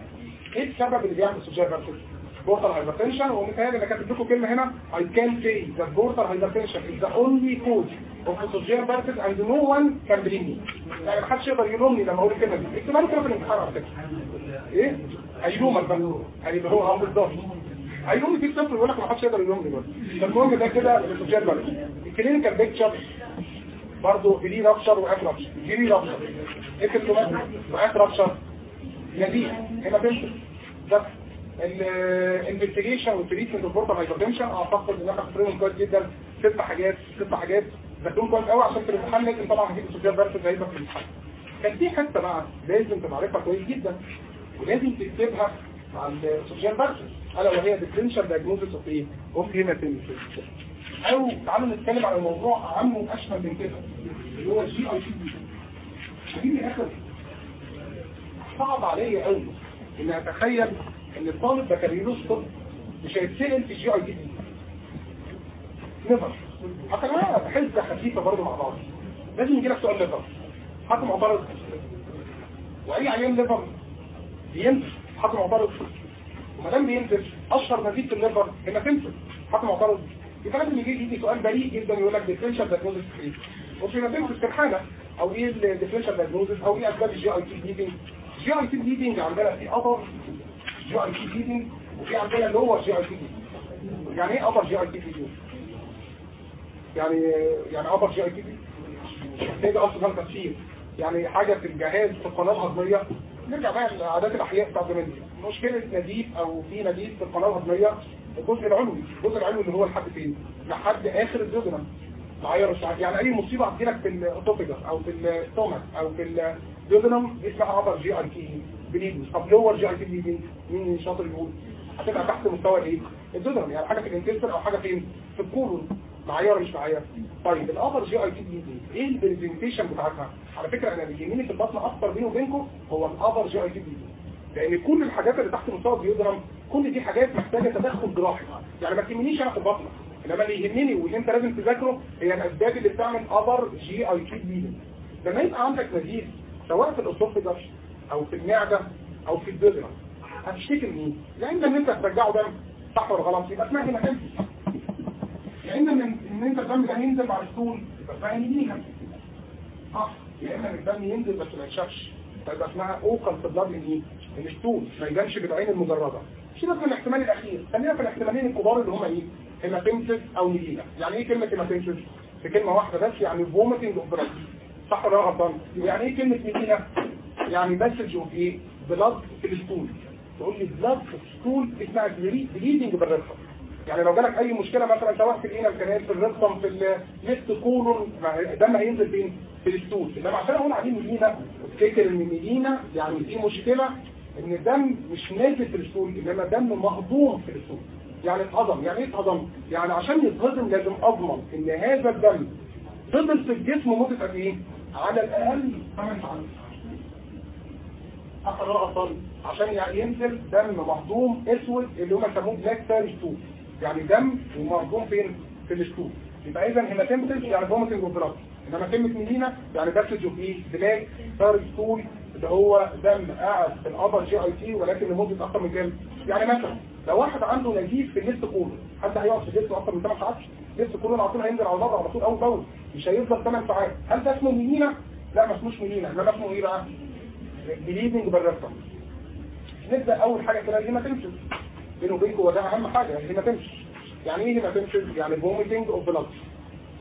Speaker 1: إيه السبب اللي بيعمل ال esophageal varices؟ Portal hypertension ومثال أنا كاتب لكم كلمة هنا I can say that portal hypertension is the only cause of esophageal varices and no one can blame me. يعني محدش يقدر يلومني لما أقول الكلمة دي. اكتبها له كده في الامتحان على فكره إيه هيلومك بقى هيبقى هو عامل بالظبط هيلومني في صفر يقول لك محدش يقدر يلومني برضه المهم ده كده الاسوفيجيال vertices الكلينيكال بيكتشر برضه pre rupture و after rupture pre rupture اكتب و after rupture نزيف hematemesis ده ال investigation وال treatment وال portal hypertension أعتقد إن إحنا ذاكرين كويس جدا ست حاجات ست حاجات. ذاكرون كويس قوي عشان في الامتحان لازم طبعا هجيب esophageal varices هيبقى في الامتحان كان في حتة بقى لازم تبقى عارفها كويس جدا. ولازم تكتبها مع ال esophageal varices ألا وهي differential diagnosis of إيه؟ of hematemesis أو تعالوا نتكلم على موضوع عام وأشمل من كده. اللي هو الجي اي سي دي الآخر صعب عليا قوي ان أتخيل إن الطالب بكالوريوس طب مش هيتسأل في الجي اي دي نظر. حتى أنا بحس خفيفه برضه مع بعض. لازم يجي لك سؤال liver حد معترض وأي عيان ليفر بينزل حد معترض وما دام بينزل أشهر نتيجه الليفر هنا تنزل حد معترض يبقى لازم يجي يجي سؤال بريء جدا يقول لك ديفرنشال دايجنوزس إيه؟ وفي نتيجه استرحانه أو إيه الديفرنشال دايجنوزس أو إيه أسباب الجي آي تي بليدنج الجي آي تي بليدنج عندنا في ابر جي اي تي بليدنج وفي عندنا لور جي اي تي بليدنج يعني إيه أبر جي اي تي بليدنج يعني يعني أبر جي اي تي بليدنج ده أصلا تفسير يعني حاجة في الجهاز في القناة الهضمية. نرجع بقى لعادات الأحياء بتاعت زمان مشكلة نزيف أو في نزيف في القناة الهضمية الجزء العلوي. الجزء العلوي اللي هو لحد فين لحد آخر الجدران معايا مش يعني أي مصيبة هتجيلك في ال esophagus أو في ال stomach أو في الجدران دي اسمها GIT bleeding طب lower GIT bleeding مين شاطر يقول؟ هتبقى تحت مستوى الايه الجدران يعني حاجة في ال intestine أو حاجة فين؟ في الكولون معايا ولا مش معايا طيب ال upper GIT bleeding إيه ال presentation بتاعتها؟ على فكرة أنا اللي يهمني في البطن أكتر بيني وبينكم هو ال upper GIT bleeding لأن كل الحاجات اللي تحت مستوى ال duodenum كل دي حاجات محتاجة تدخل جراحي. يعني ما تهمنيش أنا في البطن. إنما اللي يهمني واللي أنت لازم تذاكره هي الأسباب اللي بتعمل upper GIT bleeding لما يبقى عندك نزيف سواء في ال esophagus أو في المعدة أو في ال duodenum هتشتكي من؟ يا اما ان أنت ترجعه دم صح ولا غلط؟ يبقى اسمها هنا اما من إن أنت الدم ده ينزل مع ال stool يبقى اسمها صح. يا اما ان الدم ينزل بس ما يتشافش. فيبقى اسمها occult blood in إيه؟ ال stool ما يبانش بالعين المجردة. سيبك من الاحتمال الأخير. خلينا في الاحتمالين الكبار اللي هم إيه؟ hematemesis أو melena يعني إيه كلمة hematemesis؟ في كلمة واحدة بس يعني vomiting of blood صح ولا غلطان؟ يعني إيه كلمة melena؟ يعني passage of إيه؟ blood في ال stool تقول لي blood في ال stool اسمها bleeding per rectum يعني لو جالك أي مشكلة مثلا سواء في ال anal canal في ال rectum في ال left colon الدم هينزل فين؟ في ال stool إنما عشان أقول عليه melena أفتكر إن melena يعني في مشكلة إن الدم مش نازل في ال stool إنما دم مهضوم في ال stool يعني اتهضم. يعني إيه اتهضم؟ يعني عشان يتهضم لازم أضمن إن هذا الدم فضل في الجسم مدة قد إيه؟ على الأقل 8 ساعات ولا أنا غلطان عشان يعني ينزل دم مهضوم أسود اللي هم يسموه black tarry stool يعني دم ومهضوم فين؟ في ال stool يبقى اذا hematemesis يعني vomiting of إنما كلمة melena يعني passage of إيه black tarry stool اللي هو دم قاعد في ال upper GIT ولكن لمده أكتر من كام يعني مثلا لو واحد عنده نزيف في ال left colon حد هيقعد في ال left أكتر من 8 ساعات؟ ال left colon على طول هينزل على بره على طول أول بأول. مش هيفضل 8 ساعات. هل ده اسمه melena لا ما اسموش ميلينا انما اسمه إيه بقى؟ bleeding per rectum نبدأ أول حاجة كده ال hematemesis بينه وبينكم وده أهم حاجة ال hematemesis يعني إيه hematemesis يعني vomiting of blood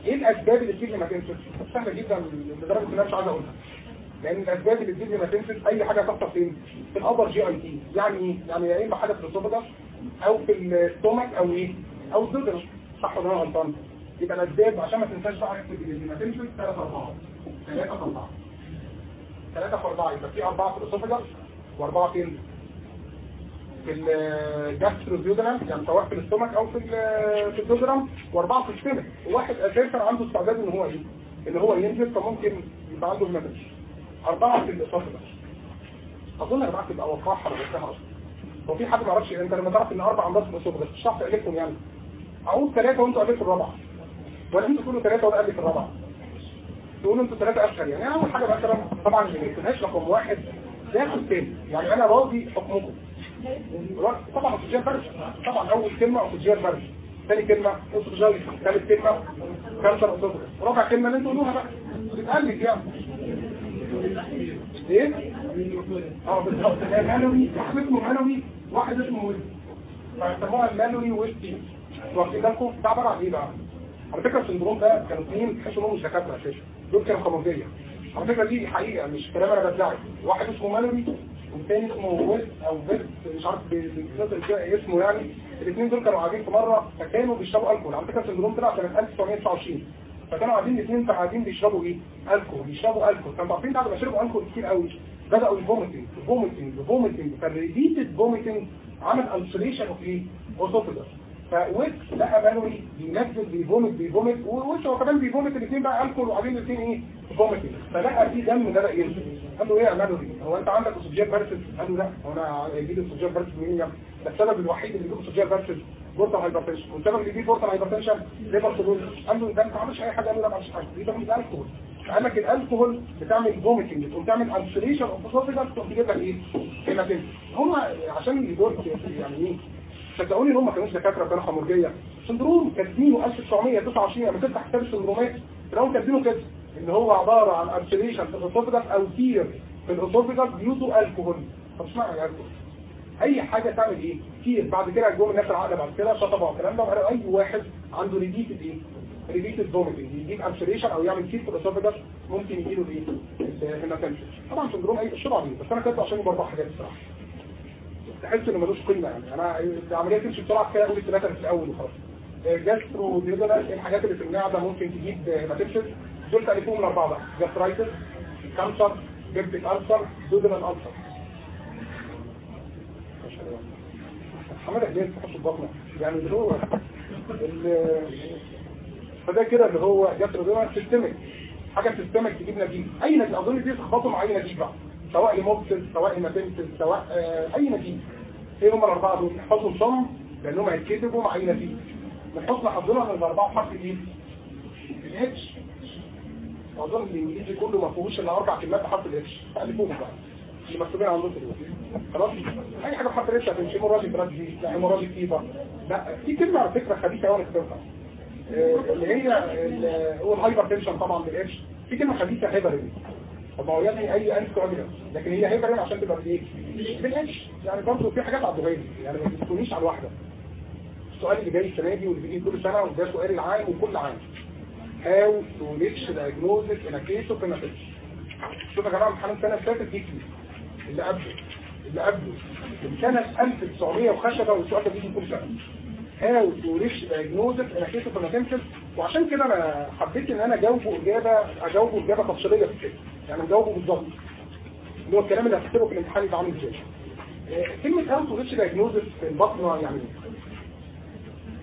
Speaker 1: إيه الأسباب اللي بتجيب hematemesis سهلة جدا لدرجة إن أنا مش عايز أقولها. لأن الاسباب اللي بتجيب hematemesis أي حاجة تحصل فين؟ في ال upper GIT يعني إيه؟ يعني يا إما حاجة في ال esophagus أو في ال stomach أو إيه؟ أو الدودر صح ولا أنا غلطان؟ يبقى الاسباب عشان ما تنساش بقى اكتب ال hematemesis 3 4 3 4 3 في 4 يبقى في 4 في ال esophagus وأربعة فين؟ في ال gastroduodenum يعني سواء في ال stomach أو في في ال duodenum وأربعة في ال systemic وواحد أساسا عنده استعداد إن هو إيه؟ إن هو ينزل فممكن يبقى عنده المدج أربعة في ال esophagus أظن أربعة تبقى وقاحة ولا أصلا. هو في حد ما يعرفش أنت لما تعرف إن أربع امراض في الاسوفجس مش هتعرف تقلبهم يعني. أقول ثلاثة وأنتوا قلبت الرابعة. ولا أنتوا تقولوا ثلاثة وأنا قلبت الرابعة. تقولوا أنتوا ثلاثة اسهل يعني. أول حاجة مثلا طبعا اللي ما يكتبهاش رقم واحد ياخد تاني. يعني أنا راضي حكمكم. طبعا اكسجين فرش طبعا أول كلمة اكسجين فرش ثاني كلمة اكسجين ثالث كلمة كانسر اكسجين رابع كلمة اللي أنتوا قولوها بقى. بتقلب يعني. إيه؟ آه بالظبط. واحد اسمه Mallory واحد اسمه Weiss فيسموها ال Mallory Weiss واخدين بالكم ده عبارة عن إيه بقى؟ على فكرة ال syndrome ده كانوا اثنين تحسوا إنهم مش دكاترة أساسا. دول كانوا خمرجيه على فكرة دي حقيقة مش كلام أنا بدعي واحد اسمه Mallory والتاني اسمه Weiss أو فيست مش عارف اسمه يعني. الاثنين دول كانوا قاعدين في مرة فكانوا بيشربوا الكحول على فكرة ال syndrome طلع سنة 1929 فكانوا قاعدين الاثنين قاعدين بيشربوا إيه؟ الكحول بيشربوا الكحول كانوا عارفين بعد ما شربوا الكحول كتير قوي بدأوا الفوميتنج فوميتنج فوميتنج فالريبيتد فوميتنج عمل السريشن اوف إيه؟ اوسوفيجاس فويت لقى مالوري بينزل بيفومت بيفومت ووش هو كمان بيفومت الاثنين بقى الكحول وبعدين الاثنين إيه؟ vomiting فلقى في دم بدأ ينزل. قال له إيه يا Mallory هو أنت عندك esophageal varices قال له لا. هو أنا هيجي لي esophageal varices منين ده السبب الوحيد اللي بيجيب esophageal varices portal hypertension. والسبب اللي بيجيب portal hypertension. liver cirrhosis قال له ده أنت ما عملتش أي حاجة. قال له لا ما عملتش حاجة. يبقى من الكحول قال لك الالكحول بتعمل vomiting بتقوم تعمل ulceration of esophagus تقوم تجيب لك إيه؟ hematemesis عشان يدور يعني إيه؟ صدقوني إن هم ما كانوش دكاترة كانوا خمرجيه syndrome كاتبينه 1929 لما تفتح كتاب ال syndromeات. تلاقيهم كاتبينه كده إن هو عبارة عن ulceration في ال esophagus أو tear في ال esophagus due to الكحول طب اشمعنى الكحول؟ أي حاجة تعمل إيه؟ كتير. بعد كده جم الناس العقل بعد كده شطبوا الكلام ده أي واحد عنده repeated إيه؟ repeated vomiting. يجيب ulceration أو يعمل tear في ال esophagus ممكن يجي له إيه؟ طبعا syndrome اي الشرع بس أنا كاتبه عشان أربع حاجات الصراحه تحس إنه ملوش قيمة يعني. أنا العملية تمشي بسرعة كده أقول الثلاثه في الأول وخلاص. gastroduodenal الحاجات اللي في المعده ممكن تجيب hematemesis دول تعرفوهم الاربعه بقى. gastritis كانسر جبتك ألسر دودنال ألسر. حمادة جاي تحط البطنة يعني اللي هو فده كده اللي هو جاسترو ديزولا سيستمك حاجة سيستمك تجيب نتيجة. أي نتيجة أظن دي تخبطوا مع أي نتيجة بقى. سواء لموبسل سواء هيماتيبسس سواء آه أي نتيجة. إيه هم الأربعة دول. نحفظهم صم لأنهم هيتكتبوا مع أي نتيجة. من حسن حظنا إن الأربعة حرف إيه ال H. أظن الانجليزي كله ما فيهوش إلا أربع كلمات بحرف ال H. ألفوهم بقى. اللي مكتوبين عندكم دلوقتي خلاص. أي حاجة بحرف ال H هتمشي. hemorrhagic رادي لا hemorrhagic fever لا في كلمة على فكرة خبيثه قوي كتبتها. اللي هي هو ال hypertension طبعا بال H. في كلمة خبيثه هيبرين طب هو يعني أي anticoagulants لكن هي هيبرين عشان تبقى بالايه بال H يعني برضه في حاجات الدغيري يعني ما تكونيش على الواحدة. السؤال اللي جاي السنة دي واللي بيجي كل سنة وده سؤال العام وكل عام. How to reach diagnosis in a case of hepatitis شوف يا جماعة امتحان السنة اللي فاتت دي اللي قبله. اللي قبله. من سنه 1900 وخشبة والسؤال ده بيجي كل سنة. How to reach diagnosis in a case of hepatitis وعشان كده أنا حبيت إن أنا أجاوبه إجابة أجاوبه إجابة تفصيلية في الكتاب يعني أجاوبه بالظبط. اللي هو الكلام اللي هكتبه في الامتحان يبقى عامل إزاي. كلمة how to reach diagnosis في الباطنة يعني إيه؟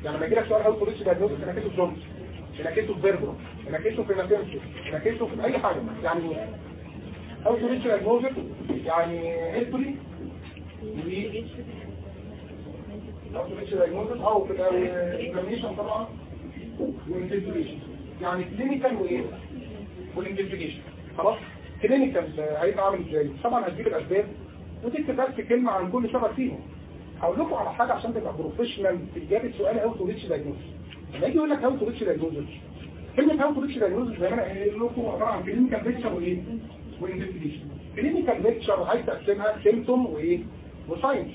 Speaker 1: يعني لما يجي لك سؤال هاو تو ريتش دايجنوستس أنا كيسو جونز أنا كيسو فيربرو أنا كيسو فيناتيمسي أنا كيسو في أي حاجة. يعني how to reach يعني history how to reach diagnosis أو في طبعا وال investigation يعني clinical وإيه؟ وال investigation خلاص؟ clinical هيبقى عامل إزاي؟ طبعا هتجيب الأسباب وتكتب بس كلمة عن كل سبب فيهم. هقول لكم على حاجة عشان تبقى professional في اجابه سؤال how to reach diagnosis لما يجي يقول لك how to reach diagnosis كلمة how to reach diagnosis زي ما أنا قايل لكم عبارة عن clinical picture وإيه؟ و investigation clinical picture عايز تقسمها symptoms وإيه؟ و signs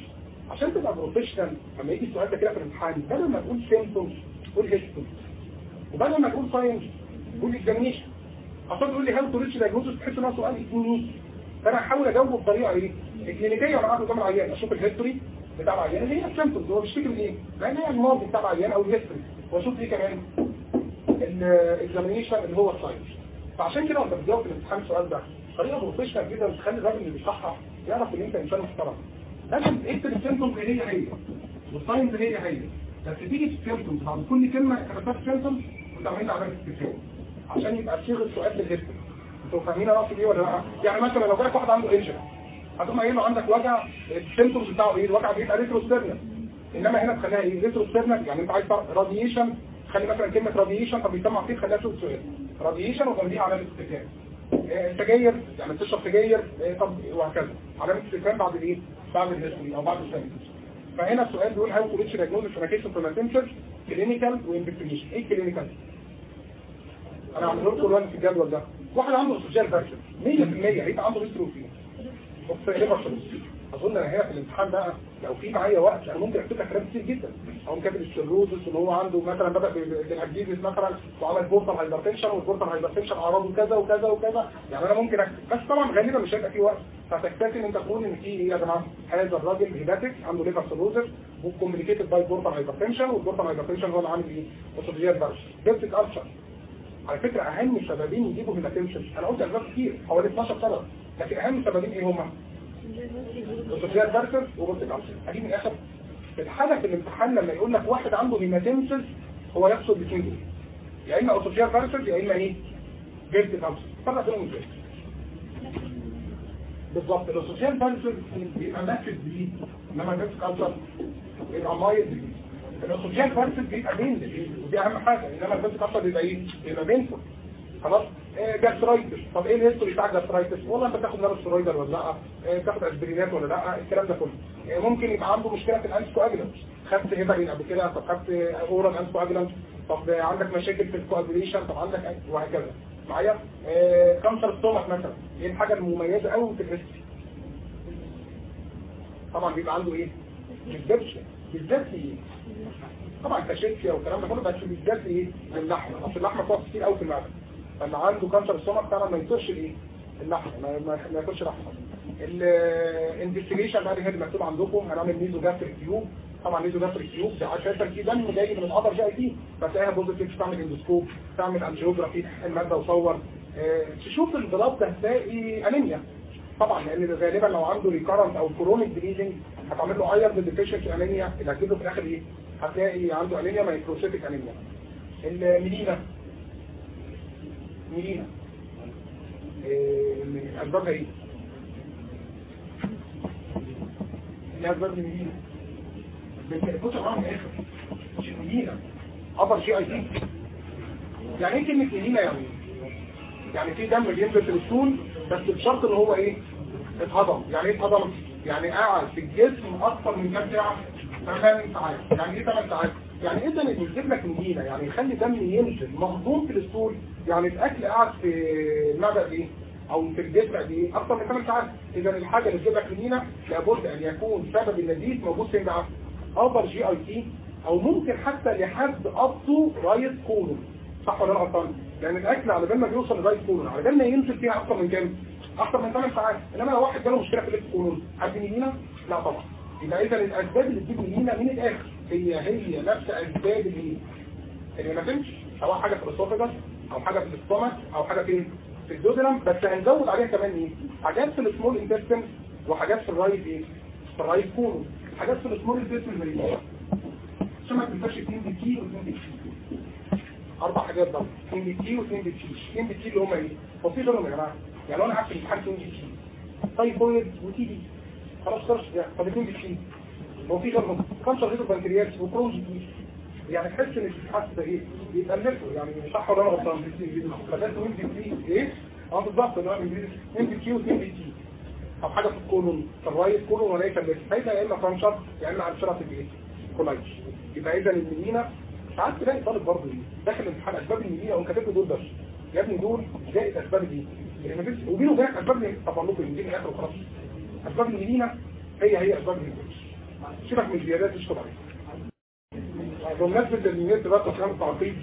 Speaker 1: عشان تبقى professional لما يجي السؤال ده كده في الامتحان بدل ما تقول symptoms قول history وبدل ما تقول signs قول examination عشان تقول لي how to reach diagnosis تحس إن هو سؤال اكلينيكي فأنا هحاول أجاوبه بطريقة إيه؟ الكلينيكيه وأنا قاعد قدام العيان أشوف ال history بتاع العيان. هي ال symptoms هو بيشتكي من إيه؟ لأن هي الماضي بتاع العيان أو ال history وأشوف إيه كمان ال examination اللي هو ال signs فعشان كده وانت بتجاوب في الامتحان السؤال ده. طريقة professional جدا بتخلي الراجل اللي بيصحح يعرف إن أنت إنسان محترم. لازم اكتب ال symptoms هي هي. وال signs هي هي. بس تيجي في ال symptoms بعد كل كلمة كتبت symptoms وتعمل علامة استفهام عشان يبقى صيغه سؤال بال history أنتوا فاهمين أنا أقصد إيه ولا لأ؟ يعني مثلا لو جالك واحد عنده angina هتقوم قايل له عندك وجع ال symptoms بتاعه إيه؟ الوجع بيبقى retrosternal إنما هنا تخليها إيه؟ retrosternal يعني أنت عايز radiation خلي مثلا كلمة radiation طب بيسمع فيه خليها شوف سؤال. radiation وجنبيه علامة استفهام سجاير يعني بتشرب سجاير طب وهكذا. علامة استفهام بعد الايه بعد ال history أو بعد ال symptoms فهنا السؤال بيقول هاو تو ريتش دايجنوستس فيناكيشن فيرماتنسر كلينيكال وانفستيجيشن إيه كلينيكال أنا عامل لكم في الجدول ده. واحد عنده esophageal varices 100% هيبقى عنده liver أظن أنا هنا في الامتحان بقى لو في معايا وقت أنا ممكن اكتب لك كلام كتير جدا. أو كاتب ال cirrhosis ان هو عنده مثلا بدأ bilharziasis مثلا وعمل portal hypertension وال portal hypertension أعراضه كذا وكذا وكذا. يعني أنا ممكن أكتب. بس طبعا غالبا مش هيبقى في وقت. فتكتفي إن أنت تقول إن في إيه يا جماعة هذا الراجل hepatic عنده liver cirrhosis و complicated by portal hypertension وال portal hypertension هو اللي عامل إيه؟ esophageal varices peptic ulcer على فكرة أهم سببين يجيبوا hematemesis أنا قلت أسباب كتير حوالي 12 سبب لكن أهم سببين إيه هما؟ ال esophageal varices وال peptic ulcer أدي من الآخر. في الحالة في الامتحان لما يقول لك واحد عنده hematemesis هو يقصد الاثنين دول يا إما esophageal varices يا إما إيه؟ peptic ulcer فرق بينهم إزاي؟ بالظبط. ال esophageal varices بيبقى massive bleeding إنما ال peptic ulcer بيبقى mild bleeding ال esophageal varices بيبقى painless ودي أهم حاجة. إنما ال peptic ulcer بيبقى إيه؟ بيبقى painful خلاص؟ gastritis طب إيه ال history بتاع ال gastritis والله أنت بتاخد non-steroidal ولا لأ؟ آه تاخد أسبرينات ولا لأ؟ الكلام ده كله. آه ممكن يبقى عنده مشكلة في ال anticoagulant خدت هيبرين قبل كده طب خدت oral anticoagulant طب عندك مشاكل في ال coagulation طب عندك وهكذا. معايا؟ cancer stomach مثلا. إيه الحاجة المميزة قوي في ال history طبعا بيبقى عنده إيه؟ بالذات بالذات إيه طبعا cachexia والكلام ده كله بس بالذات إيه اللحمة. أصل اللحمة فيها كتير قوي في المعدة. لما عنده cancer stomach طبعا ما يطيقش الايه اللحمه ما, ما, لحمة. ال investigation بقى اللي مكتوب عندكم هنعمل nasogastric tube طبعا nasogastric tube ده أساسا في دم جاي من القدر جاي فيه فتلاقيها positive تعمل endoscope تعمل angiography المادة وصور. آه تشوف ال blood ده هتلاقي انيميا طبعا لأن غالبا لو عنده recurrent أو chronic bleeding هتعمل له iron deficiency anemia اللي هتجيب له في الآخر إيه؟ هتلاقي عنده anemia microcytic anemia ال melena melena إيه اسبابها إيه إيه؟ اسباب ال melena بص معاهم من الآخر. مش ال melena upper GIT يعني إيه كلمة melena يعني؟ يعني في دم بينزل في ال stool بس بشرط إن هو إيه؟ اتهضم. يعني إيه اتهضم؟ يعني قاعد في الجسم أكتر من كام ساعة؟ 8 ساعات. يعني إيه 8 ساعات؟ يعني اذا يجيب لك نجيله يعني يخلي دم ينزل مهضوم في ال stool يعني الأكل قاعد في المعدة إيه أو في الجسم قد إيه أكتر من 8 ساعات. إذا الحاجة اللي تجيب لك نجيله لابد أن يكون سبب النزيف موجود فين بقى؟ upper GIT أو ممكن حتى لحد up to right colon صح ولا أنا غلطان؟ لأن الأكل على بال ما بيوصل ل right colon على بال ما ينزل فيها أكتر من كام؟ أكتر من 8 ساعات. إنما لو واحد جاله مشكلة في ال left colon حد melena لا طبعا. يبقى إذا الاسباب اللي تجيب نجيله من الآخر هي هي نفس أسباب اللي ال hematemesis سواء حاجة في الاسوفجس أو حاجة في الاستومك أو حاجة فين في الدودرم بس هنزود عليها كمان إيه؟ حاجات في السمول انتستين وحاجات في الرايت إيه؟ في الرايت كولون حاجات في السمول انتستين زي إيه عشان ما تنساش 2 دي تي و2 دي تي أربع حاجات بقى 2 دي تي و2 دي تي 2 دي تي اللي هم إيه؟ هو في غيرهم يا جماعة. يعني لو أنا قعدت في امتحان 2 دي تي تايفويد وتي دي خلاص خلاص يعني طب 2 دي تي هو في غيرهم كانسر غير البنكرياس وكروز يعني تحس إن الحس ده إيه؟ بيتألفوا يعني صح ولا أنا غلطان؟ فده 2 دي تي إيه؟ أه بالظبط ده 2 دي تي و2 دي تي أو حاجة في ال colon في ال right colon وليس ال left هيبقى يا إما cancer يا إما ulcerative الايه colitis يبقى اذا ال melena ساعات تلاقي طالب برضه إيه؟ داخل الامتحان أسباب ال melena وكاتب له دول بس. يا ابني دول زائد أسباب دي. وبينه وبين أسباب التفرق اللي الآخر وخلاص. أسباب الميلينا هي هي أسباب الميلينا سيبك من الزيادات مش بمناسبة النت بقى كلام التعقيد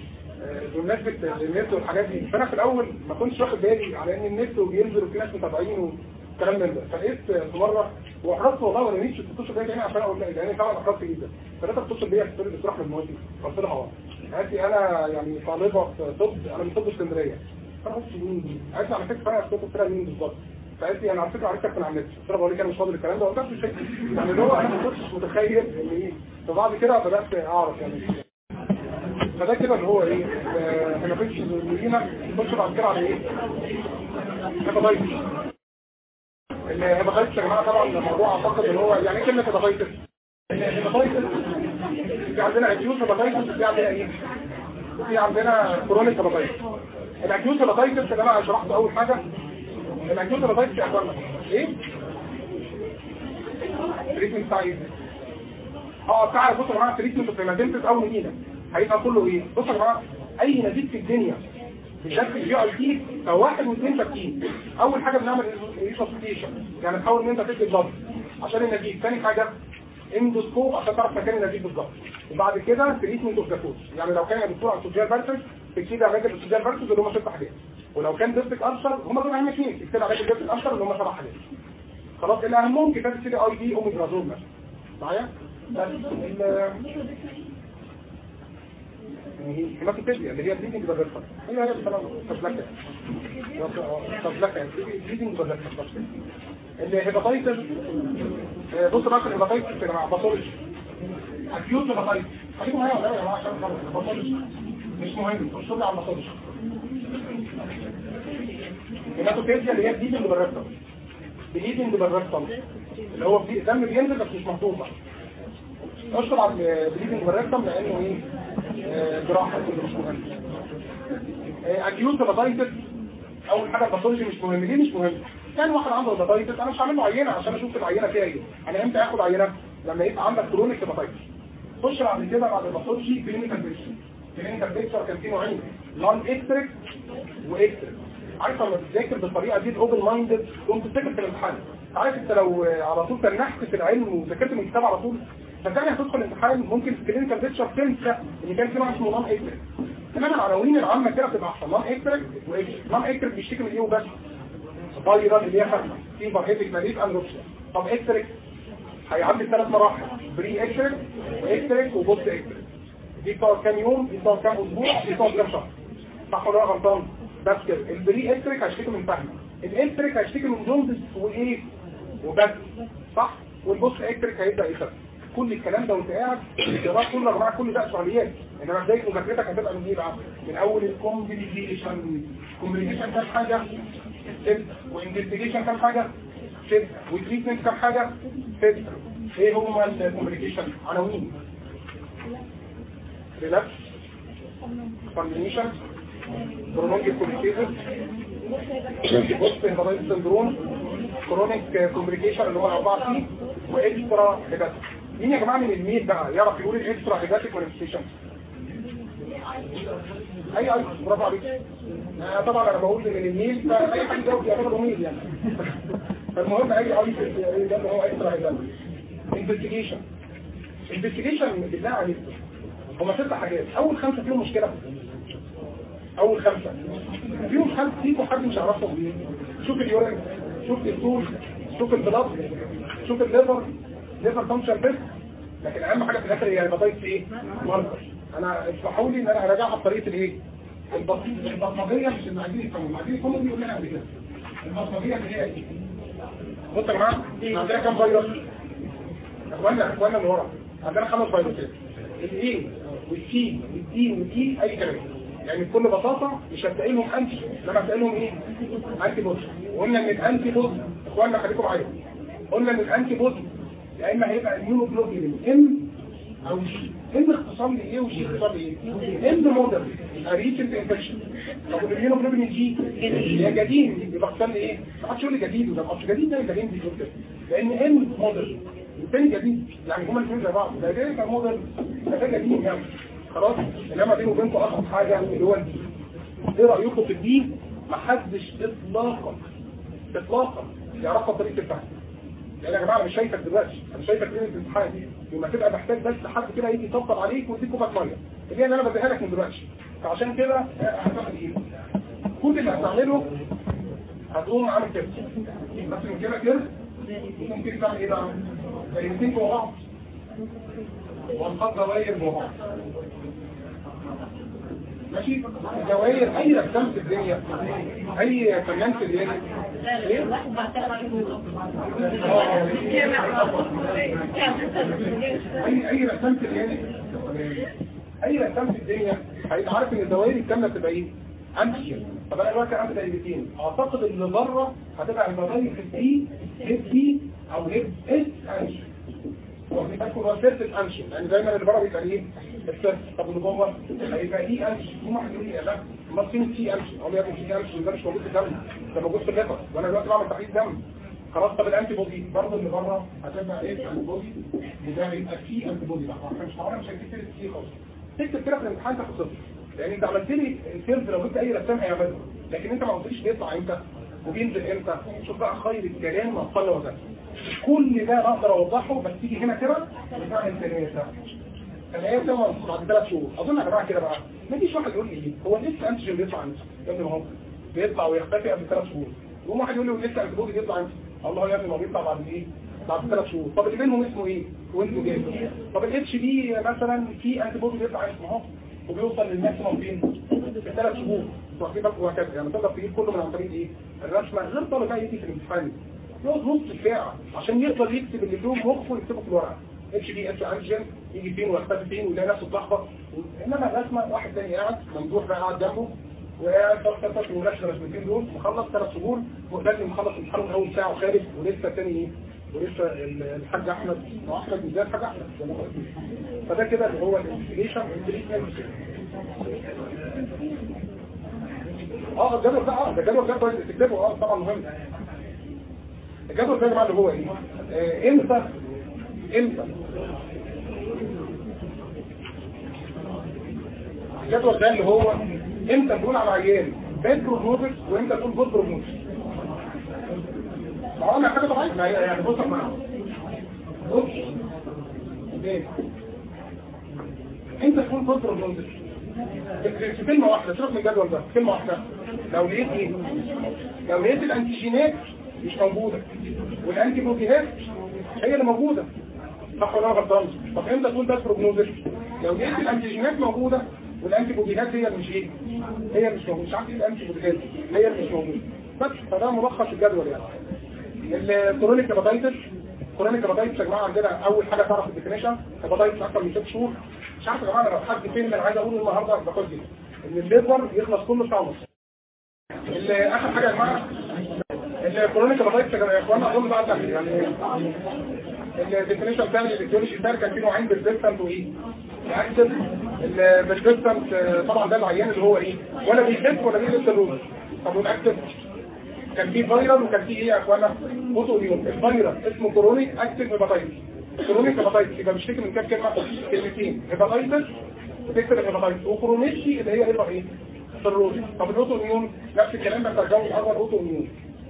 Speaker 1: بمناسبة النت والحاجات دي فأنا في الأول ما كنتش واخد بالي على إن النت وبينزل وفي ناس متابعينه والكلام من ده. فلقيت في مرة واحرصت والله وأنا نيتش تتصل بيا تاني عشان أقول لها يعني فعلا احرصت جدا فلقيتها تتصل بيا في طريق الاستراحه من الموادي قلت لها آه. قالت لي أنا يعني طالبة في طب أنا من طب اسكندرية. فأنا قلت مين دي؟ قالت لي على فكرة أنا قلت لها مين بالظبط؟ فقالت لي أنا على فكرة عرفتك من على النت. قلت لها بقول لك أنا مش فاضي الكلام ده. وقلت لها يعني اللي هو أنا ما كنتش متخيل إن إيه. فبعد كده بدأت أعرف يعني. فده كده اللي هو إيه. إحنا finish ال melena نخش بعد كده على إيه. hepatitis ال hepatitis يا جماعة طبعا الموضوع أعتقد إن هو يعني كلمة hepatitis ال hepatitis في عندنا acute hepatitis في عندنا إيه. في عندنا chronic hepatitis ال acute hepatitis يا جماعة شرحت أول حاجة. يا اخوانا إيه treatment إيه آه بتاع بصوا يا جماعة treatment في melena أو melena. هيبقى كله إيه؟ بصوا يا جماعة أي نزيف في الدنيا بشكل IT فواحد واثنين فاكين أول حاجة بنعمل resuscitation يعني تحاول إن أنت تدي blood عشان النزيف ثاني حاجة endoscope عشان تعرف مكان النزيف بالظبط. وبعد كده تريتمنت اوف ذا يعني لو كان يا دكتور على سوجيال فيرسز تكتب الراجل السوجيال فيرسز اللي هم ست حاجات ولو كان ديستك ارشر هم دول اهم اثنين تكتب على الراجل ديستك ارشر اللي هم سبع حاجات خلاص اللي اهمهم كتابه سي آي دي اوميبرازول مثلا معايا؟ بس ال هيماتوفيزيا اللي هي بليدنج بالرفع هي هي بسبب تفلكة تفلكة بليدنج بالرفع الهيباتايتس بص بقى ال hepatitis يا جماعة pathology acute hepatitis خليكم معايا ولا يا جماعة عشان مش مهم مش على ال pathology ال hematochezia اللي هي bleeding per rectum bleeding per rectum اللي هو دم بينزل بس مش مفهوم بقى. اشطب على ال bleeding per rectum لأنه إيه؟ جراحة كله مش مهم. acute hepatitis أول حاجة ال pathology مش مهم. ليه مش مهم؟ كان واحد عنده hepatitis أنا مش هعمل له عينة عشان أشوف العينة فيها إيه. أنا إمتى آخد عينة؟ لما يبقى عندك chronic hepatitis خش بعد كده بعد ال pathology clinical picture clinical picture كان فيه نوعين. non icteric و icteric عارف لما بتذاكر بالطريقة دي ال open minded تقوم تفتكر في الامتحان. عارف أنت لو على طول تنحت في العلم وذاكرت من الكتاب على طول فكان هتدخل الامتحان ممكن في ال clinical picture تنسى إن كان في نوع اسمه non icteric كمان العناوين العامة كده بتبقى أحسن. non icteric و icteric non icteric بيشتكي من إيه وبس؟ viral اللي هي خدمه fever headache malaise anorexia طب icteric هيعدي ثلاث مراحل. pre icteric و icteric و post icteric دي بتقعد كام يوم؟ دي بتقعد كام أسبوع؟ دي بتقعد كام شهر. صح ولا غلطان؟ بس كده ال pre icteric هيشتكي من FAHM. ال icteric هيشتكي من jaundice وايه وبس صح؟ وال post icteric هيبدأ يخف. كل الكلام ده وانت قاعد الجراح كله يا جماعة كل ده سؤاليات إنما بداية مذاكرتك هتبقى من إيه بقى؟ من أول ال complication complication كام حاجة؟ ستة و investigation كام حاجة؟ ستة و treatment كام حاجة؟ ستة إيه هم ال complication؟ عناوين. relapse complication prolonged complication post hepatitis syndrome chronic complication اللي هو الأربعة C و extra hepatic مين يا جماعة من ال male بقى؟ يعرف يقول ال extra hepatic manifestation أي اي برافو عليك طبعا أنا بقول من ال male فأي حد يجاوب يعتبر male يعني. فالمهم أي اي ده هو extra hepatic investigation investigation بالله عليك. هما ست حاجات. أول خمسة فيهم مشكلة. أول خمسة. فيهم حد فيكم حد مش عارفهم شوف ال urine شوف ال stool شوف ال blood شوف ال liver. liver function بس لكن أهم حاجة في الآخر هي ال hepatitis إيه؟ marker أنا اسمحوا لي ان أنا هراجعها بطريقه الايه؟ البصمجيه مش يفهموا اللي عايزين يفهموا بيقول لنا قبل كده. البصمجيه اللي هي إيه؟ بص يا جماعة عندنا كام فيروس؟ اخوانا اخوانا اللي ورا. عندنا خمس فيروسات. الاي والسي والدي والاي أي كلام. يعني بكل بساطة مش هتلاقي لهم antigen إنما هتلاقي لهم إيه؟ antibody وقلنا إن ال antibody إخوانا خليكم معايا. قلنا إن الانتي بودي يا إما هيبقى الميونوجلوبولين ام أو جي ام اختصار لايه وجي اختصار لايه ام مودر ريسنت انفكشن طب الميونوجلوبولين جي. هي جديد. يبقى اختصار لايه ما حدش يقول لي جديد. وده مش جديد ده جديد كده لأن ام مودر والتاني جديد. يعني هما الاثنين زي بعض. ده ده مودر ده جديد يعني. خلاص. إنما بينه وبينكم اخر حاجة اللي هو الدي إيه رأيكم في الدي محدش اطلاقا. اطلاقا. يعرفها طريقه الفهم. يعني يا جماعة أنا مش شايفك دلوقتي. أنا شايفك ليله الامتحان. يبقى تبقى محتاج بس حد كده يجي يطبطب عليك ويديك كوباية مية. اللي أنا بديها لك من دلوقتي. فعشان كده هتعمل إيه؟ كل اللي هتعمله هتقوم عامل كده. بس من كده كده ممكن تعمل إيه بقى؟ جوه بعض وانقض دوائر جوه بعض ماشي. الدوائر اي رسام في الدنيا. أي فنان في الدنيا. اي أي رسام في الدنيا. أي رسام في الدنيا. هيبقى عارف إن الدوائر الكاملة بتبقى إيه أمشي. طب أنا دلوقتي عندي دايرتين أعتقد اللي بره هتبقى الدوائر في الدي دي أو إس أمشي. واخدين بالكم هو سيرت الانشن يعني دايما اللي بره بيبقى إيه؟ السيرت طب اللي جوه هيبقى إيه انشن هم لي لا ما فين في انشن يا ابني في انشن ده مش موجود في الدم ده موجود في الليفر. وأنا دلوقتي بعمل تحليل دم. خلاص طب الانتي بودي برضه اللي بره هتبقى إيه؟ الانتي بودي وده هيبقى في انتي بودي بقى. إحنا مش طبعا مش هنكتب كتير خالص. تكتب كده في الامتحان تاخد صفر لأن أنت عملت لي السيرف لو جبت أي رسام هيعمله. لكن أنت ما قلتليش بيطلع إمتى؟ وبينزل إمتى؟ شوف بقى خير الكلام ما قل ودل. كل ده أقدر أوضحه بس تيجي هنا كده وتعمل ثلاثة ثلاثة بعد ثلاث شهور أظن يا جماعة كده بقى ما يجيش واحد يقول لي إيه هو لسه antigen بيطلع إمتى؟ يا ابني ما هو بيطلع ويختفي قبل ثلاث شهور يقوم واحد يقول لي لسه antibody بيطلع إمتى؟ الله يا ابني ما بيطلع بعد إيه؟ بعد ثلاث شهور طب اللي بينهم اسمه إيه؟ window gap طب ال HB مثلا في antibody بيطلع اسمه أهو وبيوصل لل maximum فين؟ في ثلاث شهور واخدين بالكم وهكذا يعني تقدر تجيب كله من عن طريق إيه؟ الرسمة غير طالب بقى يجي في الامتحان يقعد نص ساعة عشان يقدر يكتب اللي له مخه يكتبه في الورقة. اتش دي اتش انجن يجي فين ويختفي فين ويلاقي نفسه اتلخبط إنما الرسمه واحد تاني قاعد ممدوح بقى قاعد جنبه وقاعد فتره فتره ورشة رسمتين دول. مخلص ثلاث شهور ولازم مخلص الامتحان أول ساعة وخارج ولسه تاني إيه؟ ولسه الحاج أحمد أحمد إزاي الحاج أحمد. فده كده اللي هو ال investigation آه الجدول ده آه ده الجدول ده كويس تكتبه. آه طبعا مهم. الجدول يا جماعة اللي هو إيه؟ آه، إمتى؟ إمتى؟ الجدول ده اللي هو إمتى تقول على عيان bad prognosis وإمتى تقول good prognosis ما هو حاجة طبيعيه ما يعني بص إيه؟ انت تقول good prognosis في كلمة واحدة. سيبك من الجدول ده. كلمة واحدة. لو لقيت إيه؟ لو لقيت ال antigen ات مش موجودة. وال antibody ات هي اللي موجودة. صح ولا غلطان؟ طب إمتى تقول bad prognosis لو لقيت ال antigen ات موجودة وال antibody ات هي اللي مش إيه؟ هي مش موجودة. مش عارف إيه ال antibody ات هي اللي مش موجودة. بس فده ملخص الجدول يعني. ال chronic hepatitis chronic hepatitis يا جماعة عندنا أول حاجة تعرف ال definition. hepatitis أكتر من ست شهور. مش عارف يا جماعة أنا لو حد فين أنا عايز أقوله النهارده باخد إن ال liver يخلص كل ساعه آخر حاجة يا جماعة ال chronic hepatitis يا إخوانا أظن سهل يعني ال definition بتاع ال etiology كان فيه نوعين persistent وإيه؟ active ال persistent طبعا ده العيان اللي هو إيه؟ ولا بيخف ولا بيقلب cirrhosis طب وال active كان فيه viral وكان فيه إيه يا إخوانا؟ autoimmune ال viral اسمه chronic active hepatitis chronic hepatitis يبقى بيشتكي من كام كلمة؟ كلمتين. hepatitis وتكتب ال hepatitis و chronicity اللي هي liver إيه؟ cirrhosis طب ال auto نفس الكلام بس الجو الآخر auto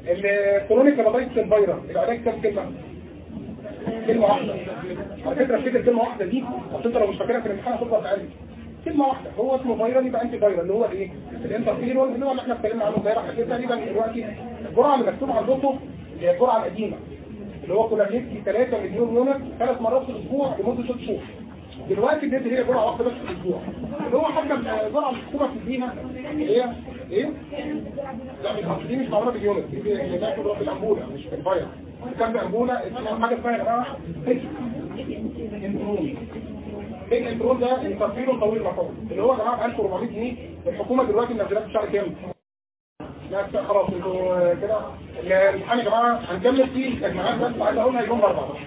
Speaker 1: ال chronic hepatitis ال viral العلاج كام كلمة؟ كلمة واحدة. على فكرة افتكر كلمة واحدة دي أصل أنت لو مش فاكرها في الامتحان هتفضل تعالي كلمة واحدة. هو اسمه viral يبقى antiviral اللي هو الايه؟ الانترفيرون اللي هو اللي إحنا اتكلمنا عنه امبارح. لكن تقريبا دلوقتي الجرعة اللي مكتوبة عندكم اللي هي الجرعة القديمة. اللي هو كنا بندي 3 مليون unit ثلاث مرات في الأسبوع لمدة 6 شهور. دلوقتي بندي هي جرعة واحدة بس في الأسبوع. اللي هو حتى الجرعة اللي الحكومة بتديها هي إيه؟ لا مش دي مش معمولة بال unit. دي بناخد في الأنبولة مش في ال vial كان بأنبولة اسمها حاجة اسمها Intron A ال Intron ده الترفيل طويل المفعول اللي هو يا جماعة ب 1400 جنيه الحكومة دلوقتي منزلاه في شهر كام؟ لا خلاص أنتوا كده. الامتحان يا جماعة هنكمل فيه. تجمعات بس عايز أقولها يوم 14